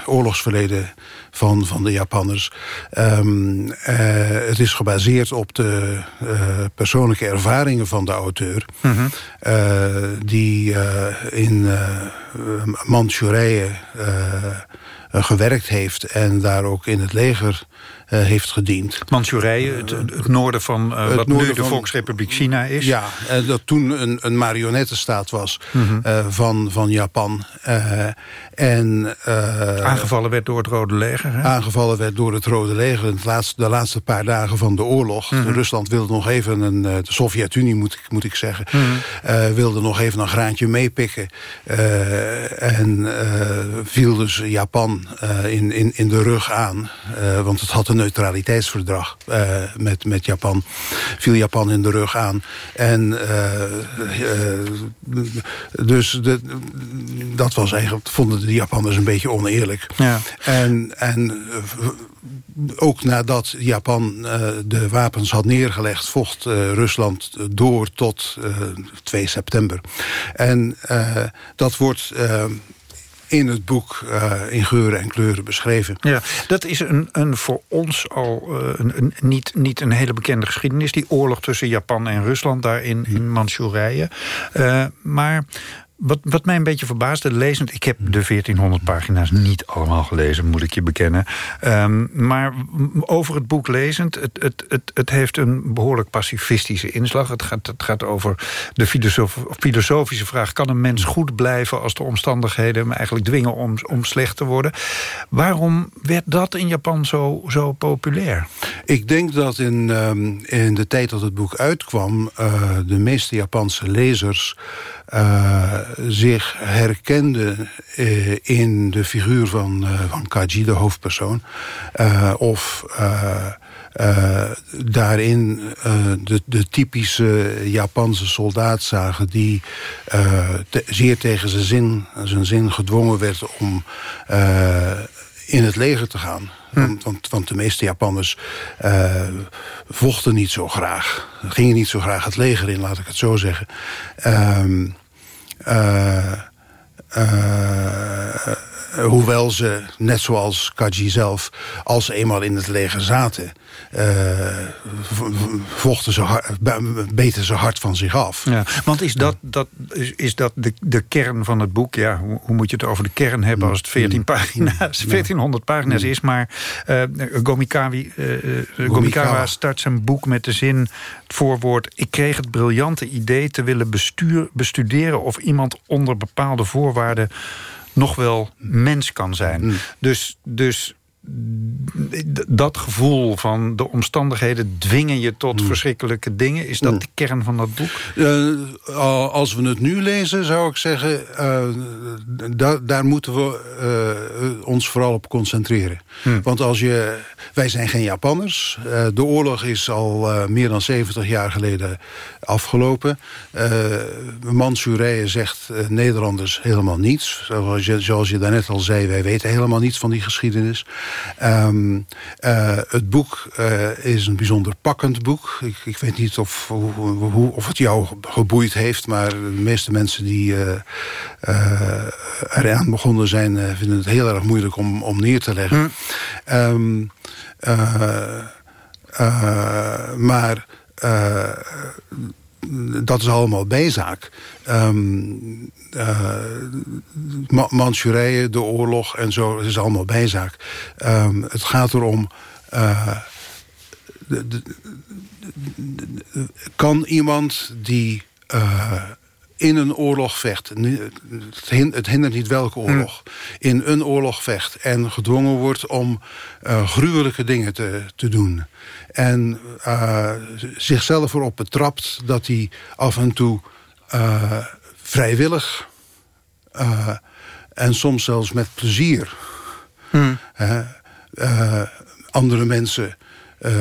oorlogsverleden van, van de Japanners. Ehm, eh, het is gebaseerd op de eh, persoonlijke ervaringen van de auteur. eh, die in Manchurije gewerkt heeft en daar ook in het leger eh, heeft gediend. Manchurije, het, het noorden van eh, het wat nu de van- Volksrepubliek China is. Ja, en dat toen een, een marionettenstaat was Mhm. eh, van, van Japan. Eh, en, eh, Aangevallen werd door het Rode Leger. Hè? aangevallen werd door het Rode Leger... Het laatste, de laatste paar dagen van de oorlog. Mhm. Rusland wilde nog even, een, eh, de Sovjet-Unie moet, ik- moet ik zeggen... Mhm. eh, wilde nog even een graantje meepikken. Eh, en eh, viel dus Japan eh, in, in, in de rug aan. Eh, want het had een neutraliteitsverdrag eh, met, met Japan. Viel Japan in de rug aan. En dus de, dat was eigenlijk, vonden de Japanners een beetje oneerlijk. Ja. En, en ook nadat Japan de wapens had neergelegd... vocht Rusland door tot eh, 2 september. En dat wordt in het boek eh, in geuren en kleuren beschreven. Ja, dat is een, een voor ons al eh, een, een, niet, niet een hele bekende geschiedenis. Die oorlog tussen Japan en Rusland daar in, in. Eh, maar wat, wat mij een beetje verbaasde, lezend... ik heb de 1400 pagina's niet allemaal gelezen, moet ik je bekennen. Ehm, maar over het boek lezend, het, het, het, het heeft een behoorlijk pacifistische inslag. Het gaat, het gaat over de filosof, filosofische vraag... kan een mens goed blijven als de omstandigheden hem eigenlijk dwingen om, om slecht te worden? Waarom werd dat in Japan zo, zo populair? Ik denk dat in, ehm, in de tijd dat het boek uitkwam... eh, de meeste Japanse lezers eh, zich herkenden eh, in de figuur van, eh, van Kaji, de hoofdpersoon. Of daarin de, de typische Japanse soldaat zagen... die zeer tegen zijn zin, zijn zin gedwongen werd om in het leger te gaan. Want, want, want de meeste Japanners eh, vochten niet zo graag. Gingen niet zo graag het leger in, laat ik het zo zeggen. Ehm, eh, eh, hoewel ze, net zoals Kaji zelf... als ze eenmaal in het leger zaten... eh, v- vochten ze hard, beten ze hard van zich af. Ja, want is dat, dat, is, is dat de, de kern van het boek? Ja, hoe, hoe moet je het over de kern hebben als het 14 pagina's, 1400 pagina's is? Maar eh Gomikawi, eh, eh, Gomikawa start zijn boek met de zin, het voorwoord... ik kreeg het briljante idee te willen bestuur, bestuderen... of iemand onder bepaalde voorwaarden nog wel mens kan zijn. Dus, dus d- dat gevoel van de omstandigheden dwingen je Hmm. tot verschrikkelijke dingen. Is dat de kern van dat boek? Eh, al- als we het nu lezen, zou ik zeggen... eh, da- daar moeten we eh, ons vooral op concentreren. Want als je... Wij zijn geen Japanners. De oorlog is al meer dan 70 jaar geleden afgelopen. Manchurije zegt Nederlanders helemaal niets. Zoals je, zoals je daarnet al zei, wij weten helemaal niets van die geschiedenis. Ehm, eh, het boek eh, is een bijzonder pakkend boek. Ik, ik weet niet of, hoe, hoe- of het jou geboeid heeft... maar de meeste mensen die eh, eraan begonnen zijn... vinden het heel erg moeilijk om, om neer te leggen. Ehm, eh, eh, maar... dat is allemaal bijzaak. Manchurije, de oorlog en zo, is allemaal bijzaak. Ehm, het gaat erom... eh, kan iemand die eh, in een oorlog vecht... het hin- het hindert niet welke oorlog... in een oorlog vecht en gedwongen wordt om eh, gruwelijke dingen te, te doen... en eh, zichzelf erop betrapt dat hij af en toe eh, vrijwillig... en soms zelfs met plezier... eh, andere mensen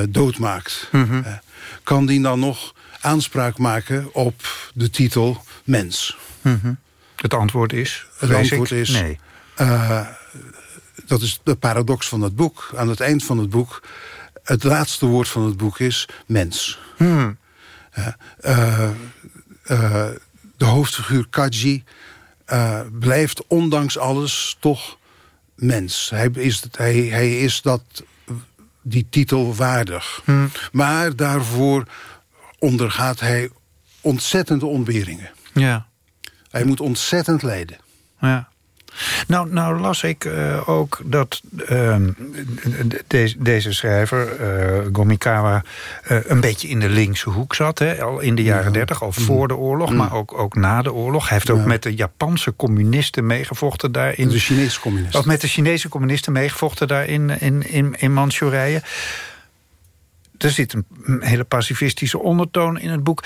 doodmaakt... Mhm. kan die dan nog aanspraak maken op de titel mens? Mhm. Het antwoord is? Het antwoord ik, is... Nee. eh, dat is de paradox van het boek. Aan het eind van het boek... het laatste woord van het boek is mens. Hmm. Eh, eh, de hoofdfiguur Kaji blijft ondanks alles toch mens. Hij is, hij, hij is dat, die titel waardig. Hmm. Maar daarvoor ondergaat hij ontzettende ontberingen. Ja. Hij moet ontzettend lijden. Ja. Nou, nou las ik eh, ook dat ehm, deze, deze schrijver, eh, Gomikawa... eh, een beetje in de linkse hoek zat. Hè? Al in de jaren dertig, al voor de oorlog, Mm. maar ook, ook na de oorlog. Hij heeft ook Ja. met de Japanse communisten meegevochten daarin. De Chinese communisten. Of met de Chinese communisten meegevochten daar in, in, in, in Manchurije. Er zit een hele pacifistische ondertoon in het boek.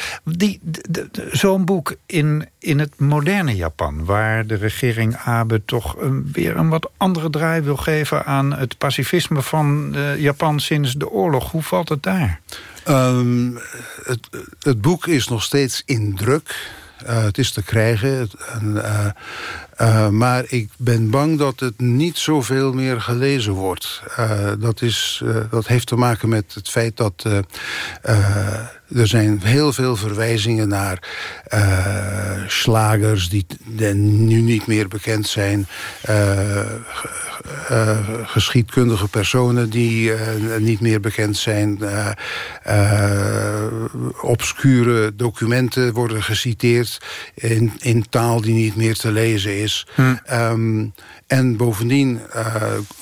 Zo'n boek in, in het moderne Japan... waar de regering Abe toch een, weer een wat andere draai wil geven... aan het pacifisme van eh, Japan sinds de oorlog. Hoe valt het daar? Ehm, het, het boek is nog steeds in druk. Eh, het is te krijgen. Het- eh, maar ik ben bang dat het niet zoveel meer gelezen wordt. Eh, dat, is, eh, dat heeft te maken met het feit dat... er zijn heel veel verwijzingen naar slagers die nu niet meer bekend zijn. Geschiedkundige personen die niet meer bekend zijn. obscure documenten worden geciteerd in, in taal die niet meer te lezen is. Ehm, en bovendien, eh,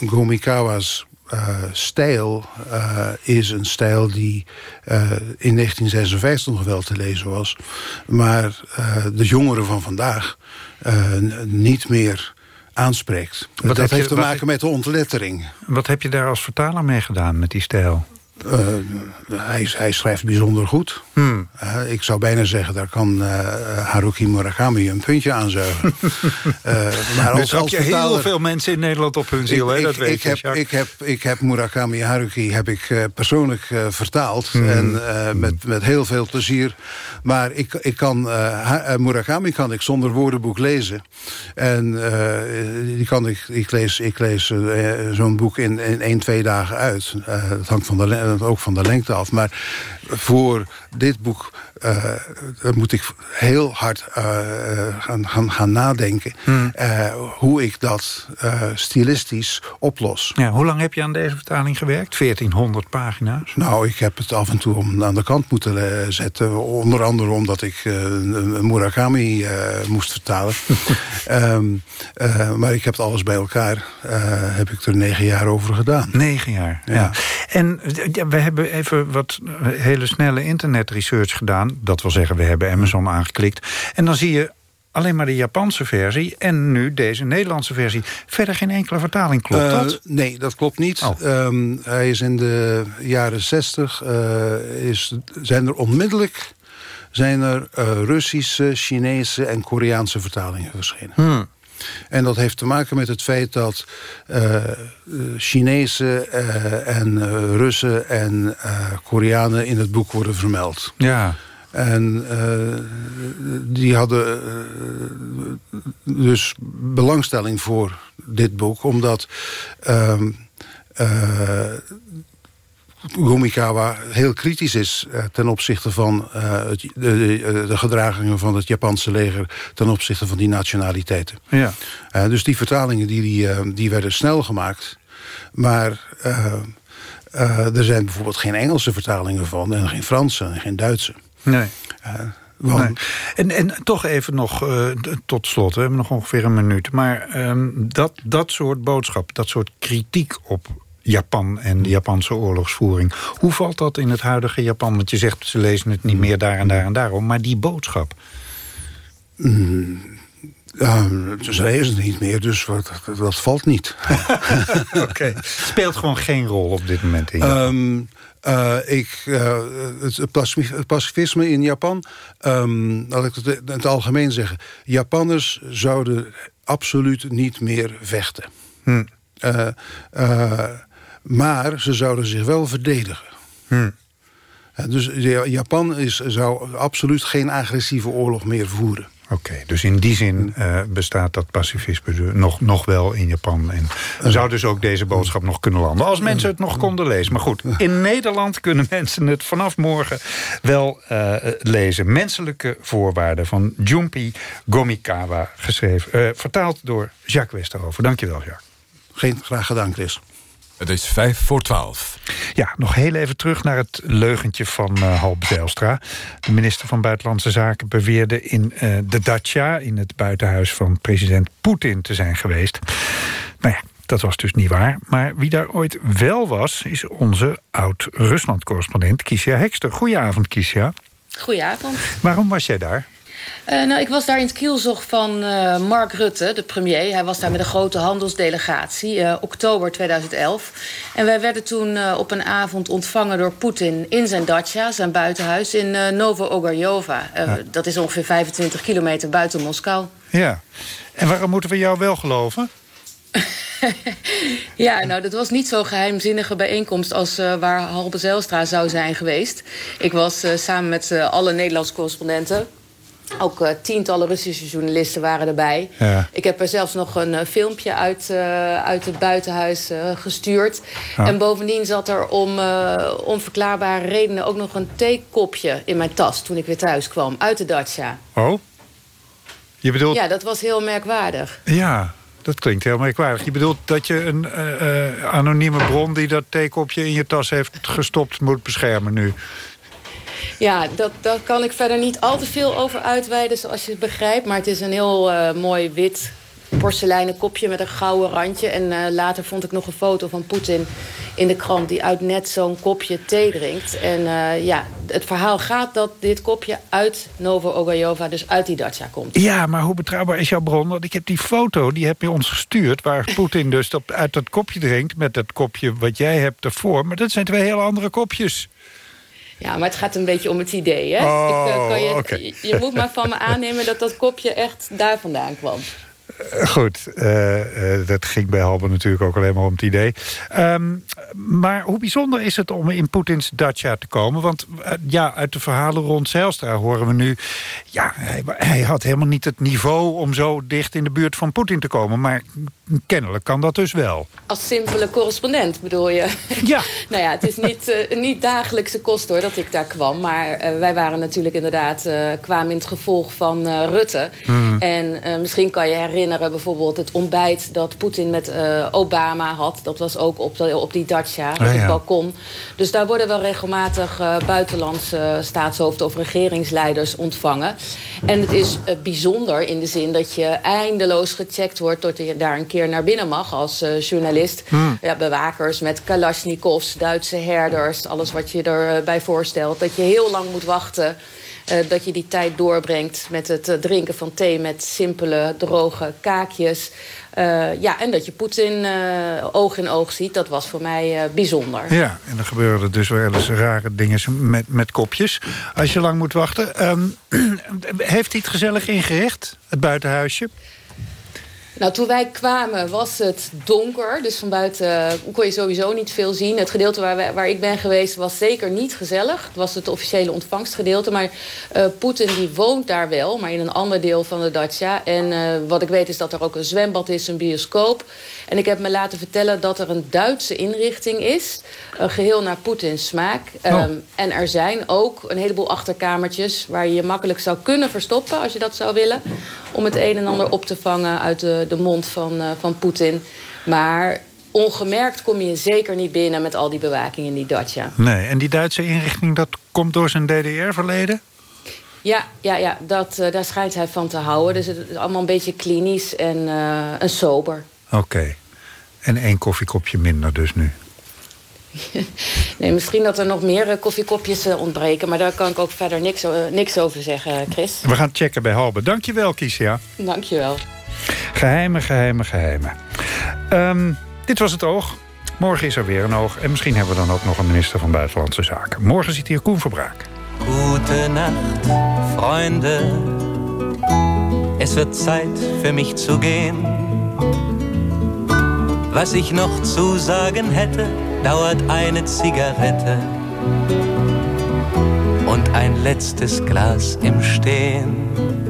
Gomikawa's eh, stijl eh, is een stijl die in 1956 nog wel te lezen was. Maar de jongeren van vandaag niet meer aanspreekt. Wat dat je- heeft te maken met de ontlettering. Wat heb je daar als vertaler mee gedaan met die stijl? Eh, hij, hij schrijft bijzonder goed. Hmm. Eh, ik zou bijna zeggen, daar kan eh, Haruki Murakami een puntje aanzuigen. [laughs] Eh maar als, je heel veel mensen in Nederland op hun ziel, hè? Dat ik, weet ik je, heb, Jacques. ik, heb, ik heb Murakami Haruki heb ik, persoonlijk vertaald. Hmm. En met, met heel veel plezier. Maar ik, ik kan, Murakami kan ik zonder woordenboek lezen. En die kan ik, ik lees, ik lees zo'n boek in, in één, twee dagen uit. Dat hangt van de, le- ook van de lengte af. Maar voor dit boek eh, daar moet ik heel hard eh, gaan, gaan, gaan nadenken... Hmm. eh, hoe ik dat stilistisch oplos. Ja, hoe lang heb je aan deze vertaling gewerkt? 1400 pagina's? Nou, ik heb het af en toe om, aan de kant moeten zetten. Onder andere omdat ik Murakami moest vertalen. [laughs] Ehm, eh, maar ik heb het alles bij elkaar. heb ik er negen jaar over gedaan. Negen jaar, ja. En ja, we hebben even wat eh, hele snelle internetresearch gedaan. Dat wil zeggen, we hebben Amazon aangeklikt. En dan zie je alleen maar de Japanse versie... en nu deze Nederlandse versie. Verder geen enkele vertaling, klopt Eh, dat? Nee, dat klopt niet. Oh. Ehm, hij is in de jaren zestig... is, zijn er onmiddellijk zijn er eh, Russische, Chinese en Koreaanse vertalingen verschenen. Hmm. En dat heeft te maken met het feit dat eh, Chinezen eh, en eh, Russen en Koreanen in het boek worden vermeld. Ja. En die hadden dus belangstelling voor dit boek, omdat ehm eh, Gomikawa heel kritisch is eh, ten opzichte van eh, het, de, de, de gedragingen van het Japanse leger ten opzichte van die nationaliteiten. Ja. Eh, dus die vertalingen die, die, eh, die werden snel gemaakt. Maar eh, eh, er zijn bijvoorbeeld geen Engelse vertalingen van... en geen Franse en geen Duitse. Nee. want- Nee. En, en toch even nog eh, tot slot, we hebben nog ongeveer een minuut. Maar ehm, dat, dat soort boodschap, dat soort kritiek op Japan en de Japanse oorlogsvoering... hoe valt dat in het huidige Japan? Want je zegt, ze lezen het niet meer daar en daar en daarom. Maar die boodschap, Mm, ja, ze lezen het niet meer, dus wat, dat, valt niet. [laughs] Oké. speelt gewoon geen rol op dit moment in Japan. Ehm, eh, ik, eh, het, het pacif- het pacifisme in Japan, ehm, laat ik het in het algemeen zeggen. Japanners zouden absoluut niet meer vechten. Hm. Eh, maar ze zouden zich wel verdedigen. Hm. Eh, dus Ja- Japan is, zou absoluut geen agressieve oorlog meer voeren. Oké, dus in die zin eh, bestaat dat pacifisme nog, nog wel in Japan. En zou dus ook deze boodschap nog kunnen landen. Als mensen het nog konden lezen. Maar goed, in Nederland kunnen [laughs] mensen het vanaf morgen wel eh, lezen. Menselijke voorwaarden van Junpei Gomikawa. Geschreven, eh, vertaald door Jacques Westerhoven. Dankjewel, Jacques. Geen graag gedaan, Chris. Het is vijf voor twaalf. Ja, nog heel even terug naar het leugentje van eh Halbe Zijlstra. De minister van Buitenlandse Zaken beweerde in eh, de Dacia... in het buitenhuis van president Poetin te zijn geweest. Nou ja, dat was dus niet waar. Maar wie daar ooit wel was, is onze oud-Rusland-correspondent Kiesja Hekster. Goedenavond, Kiesja. Goedenavond. Waarom was jij daar? Eh, nou, ik was daar in het kielzog van eh, Mark Rutte, de premier. Hij was daar met een grote handelsdelegatie, eh, oktober 2011. En wij werden toen op een avond ontvangen door Poetin in zijn dacha, zijn buitenhuis, in Novo-Ogarjova. Eh, Ja. Dat is ongeveer 25 kilometer buiten Moskou. Ja. En waarom moeten we jou wel geloven? [laughs] Ja, nou, dat was niet zo'n geheimzinnige bijeenkomst als waar Halbe Zijlstra zou zijn geweest. Ik was samen met alle Nederlandse correspondenten. Ook eh, tientallen Russische journalisten waren erbij. Ja. Ik heb er zelfs nog een eh, filmpje uit, eh, uit het buitenhuis gestuurd. En bovendien zat er om onverklaarbare redenen ook nog een theekopje in mijn tas toen ik weer thuis kwam uit de dacha. Oh? Je bedoelt... Ja, dat was heel merkwaardig. Ja, dat klinkt heel merkwaardig. Je bedoelt dat je een anonieme bron... die dat theekopje in je tas heeft gestopt moet beschermen nu. Ja, dat, daar kan ik verder niet al te veel over uitweiden, zoals je het begrijpt. Maar het is een heel eh, mooi wit porseleinen kopje met een gouden randje. En eh, later vond ik nog een foto van Poetin in de krant... die uit net zo'n kopje thee drinkt. En eh, ja, het verhaal gaat dat dit kopje uit Novo-Ogajova... dus uit die dacha komt. Ja, maar hoe betrouwbaar is jouw bron? Want ik heb die foto, die heb je ons gestuurd... waar [laughs] Poetin dus dat, uit dat kopje drinkt... met dat kopje wat jij hebt ervoor. Maar dat zijn twee hele andere kopjes. Ja, maar het gaat een beetje om het idee, hè? Oh, ik, eh, kan je, je, je moet maar van me aannemen dat dat kopje echt daar vandaan kwam. Goed, eh, eh, dat ging bij Halbe natuurlijk ook alleen maar om het idee. Ehm, maar hoe bijzonder is het om in Poetins dacha te komen? Want eh, ja, uit de verhalen rond Zijlstra horen we nu... ja, hij, hij had helemaal niet het niveau om zo dicht in de buurt van Poetin te komen. Maar kennelijk kan dat dus wel. Als simpele correspondent bedoel je? Ja. [laughs] nou ja, het is niet, niet dagelijkse kost hoor dat ik daar kwam. Maar wij waren natuurlijk inderdaad, kwamen in het gevolg van Rutte. Mhm. En misschien kan je herinneren bijvoorbeeld het ontbijt dat Poetin met eh, Obama had. Dat was ook op, de, op die dacha, op Ah, het ja. balkon. Dus daar worden wel regelmatig eh, buitenlandse staatshoofden of regeringsleiders ontvangen. En het is eh, bijzonder in de zin dat je eindeloos gecheckt wordt... tot je daar een keer naar binnen mag als journalist. Hmm. Ja, bewakers met kalasjnikovs, Duitse herders, alles wat je erbij voorstelt. Dat je heel lang moet wachten dat je die tijd doorbrengt met het eh, drinken van thee... met simpele, droge kaakjes. Eh, ja, en dat je Poetin eh, oog in oog ziet, dat was voor mij eh, bijzonder. Ja, en dan gebeuren dus wel eens rare dingen met, met kopjes. Als je lang moet wachten. Ehm, [clears throat] heeft hij het gezellig ingericht, het buitenhuisje? Nou, toen wij kwamen was het donker. Dus van buiten kon je sowieso niet veel zien. Het gedeelte waar, wij- waar ik ben geweest was zeker niet gezellig. Het was het officiële ontvangstgedeelte. Maar eh, Poetin die woont daar wel, maar in een ander deel van de dacha. En eh, wat ik weet is dat er ook een zwembad is, een bioscoop. En ik heb me laten vertellen dat er een Duitse inrichting is. eh, geheel naar Poetins smaak. Ehm, En er zijn ook een heleboel achterkamertjes... waar je je makkelijk zou kunnen verstoppen, als je dat zou willen. Om het een en ander op te vangen uit de, de mond van, eh, van Poetin. Maar ongemerkt kom je zeker niet binnen met al die bewaking in die dacha. Nee, en die Duitse inrichting, dat komt door zijn DDR-verleden? Ja, ja, ja dat, eh, daar schijnt hij van te houden. Dus het is allemaal een beetje klinisch en, en sober. Oké. En één koffiekopje minder dus nu. [laughs] Nee, misschien dat er nog meer koffiekopjes ontbreken... maar daar kan ik ook verder niks, niks over zeggen, Chris. We gaan checken bij Halbe. Dankjewel, Kisia. Dankjewel. Geheimen, geheimen, geheimen. Ehm, dit was het oog. Morgen is er weer een oog. En misschien hebben we dan ook nog een minister van Buitenlandse Zaken. Morgen zit hier Koen Verbraak. Gute Nacht, Freunde. Es wird Zeit für mich zu gehen. Was ich noch zu sagen hätte, dauert eine Zigarette und ein letztes Glas im Stehen.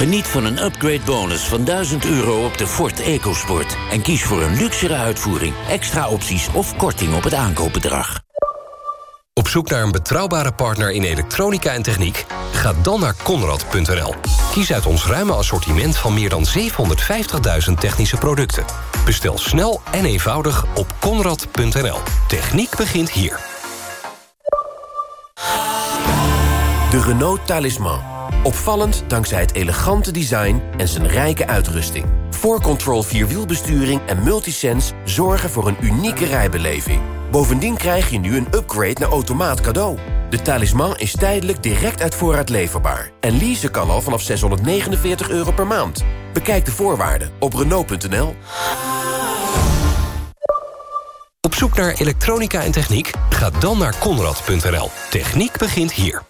Geniet van een upgrade bonus van 1000 euro op de Ford EcoSport. En kies voor een luxere uitvoering, extra opties of korting op het aankoopbedrag. Op zoek naar een betrouwbare partner in elektronica en techniek? Ga dan naar Conrad.nl. Kies uit ons ruime assortiment van meer dan 750.000 technische producten. Bestel snel en eenvoudig op Conrad.nl. Techniek begint hier. De Renault Talisman. Opvallend dankzij het elegante design en zijn rijke uitrusting. 4Control Vierwielbesturing en Multisense zorgen voor een unieke rijbeleving. Bovendien krijg je nu een upgrade naar automaat cadeau. De Talisman is tijdelijk direct uit voorraad leverbaar. En leasen kan al vanaf 649 euro per maand. Bekijk de voorwaarden op Renault.nl. Op zoek naar elektronica en techniek? Ga dan naar Conrad.nl. Techniek begint hier.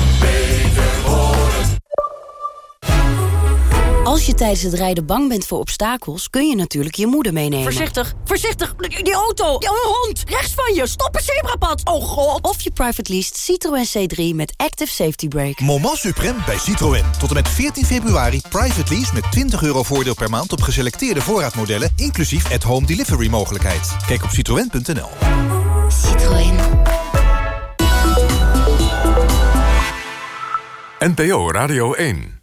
Als je tijdens het rijden bang bent voor obstakels... kun je natuurlijk je moeder meenemen. Voorzichtig, voorzichtig, die auto, die hond, rechts van je, stop een zebrapad, oh god. Of je private lease Citroën C3 met Active Safety Brake. Moment supreme bij Citroën. Tot en met 14 februari private lease met 20 euro voordeel per maand... op geselecteerde voorraadmodellen, inclusief at-home delivery mogelijkheid. Kijk op citroën.nl. Citroën. NPO Radio 1.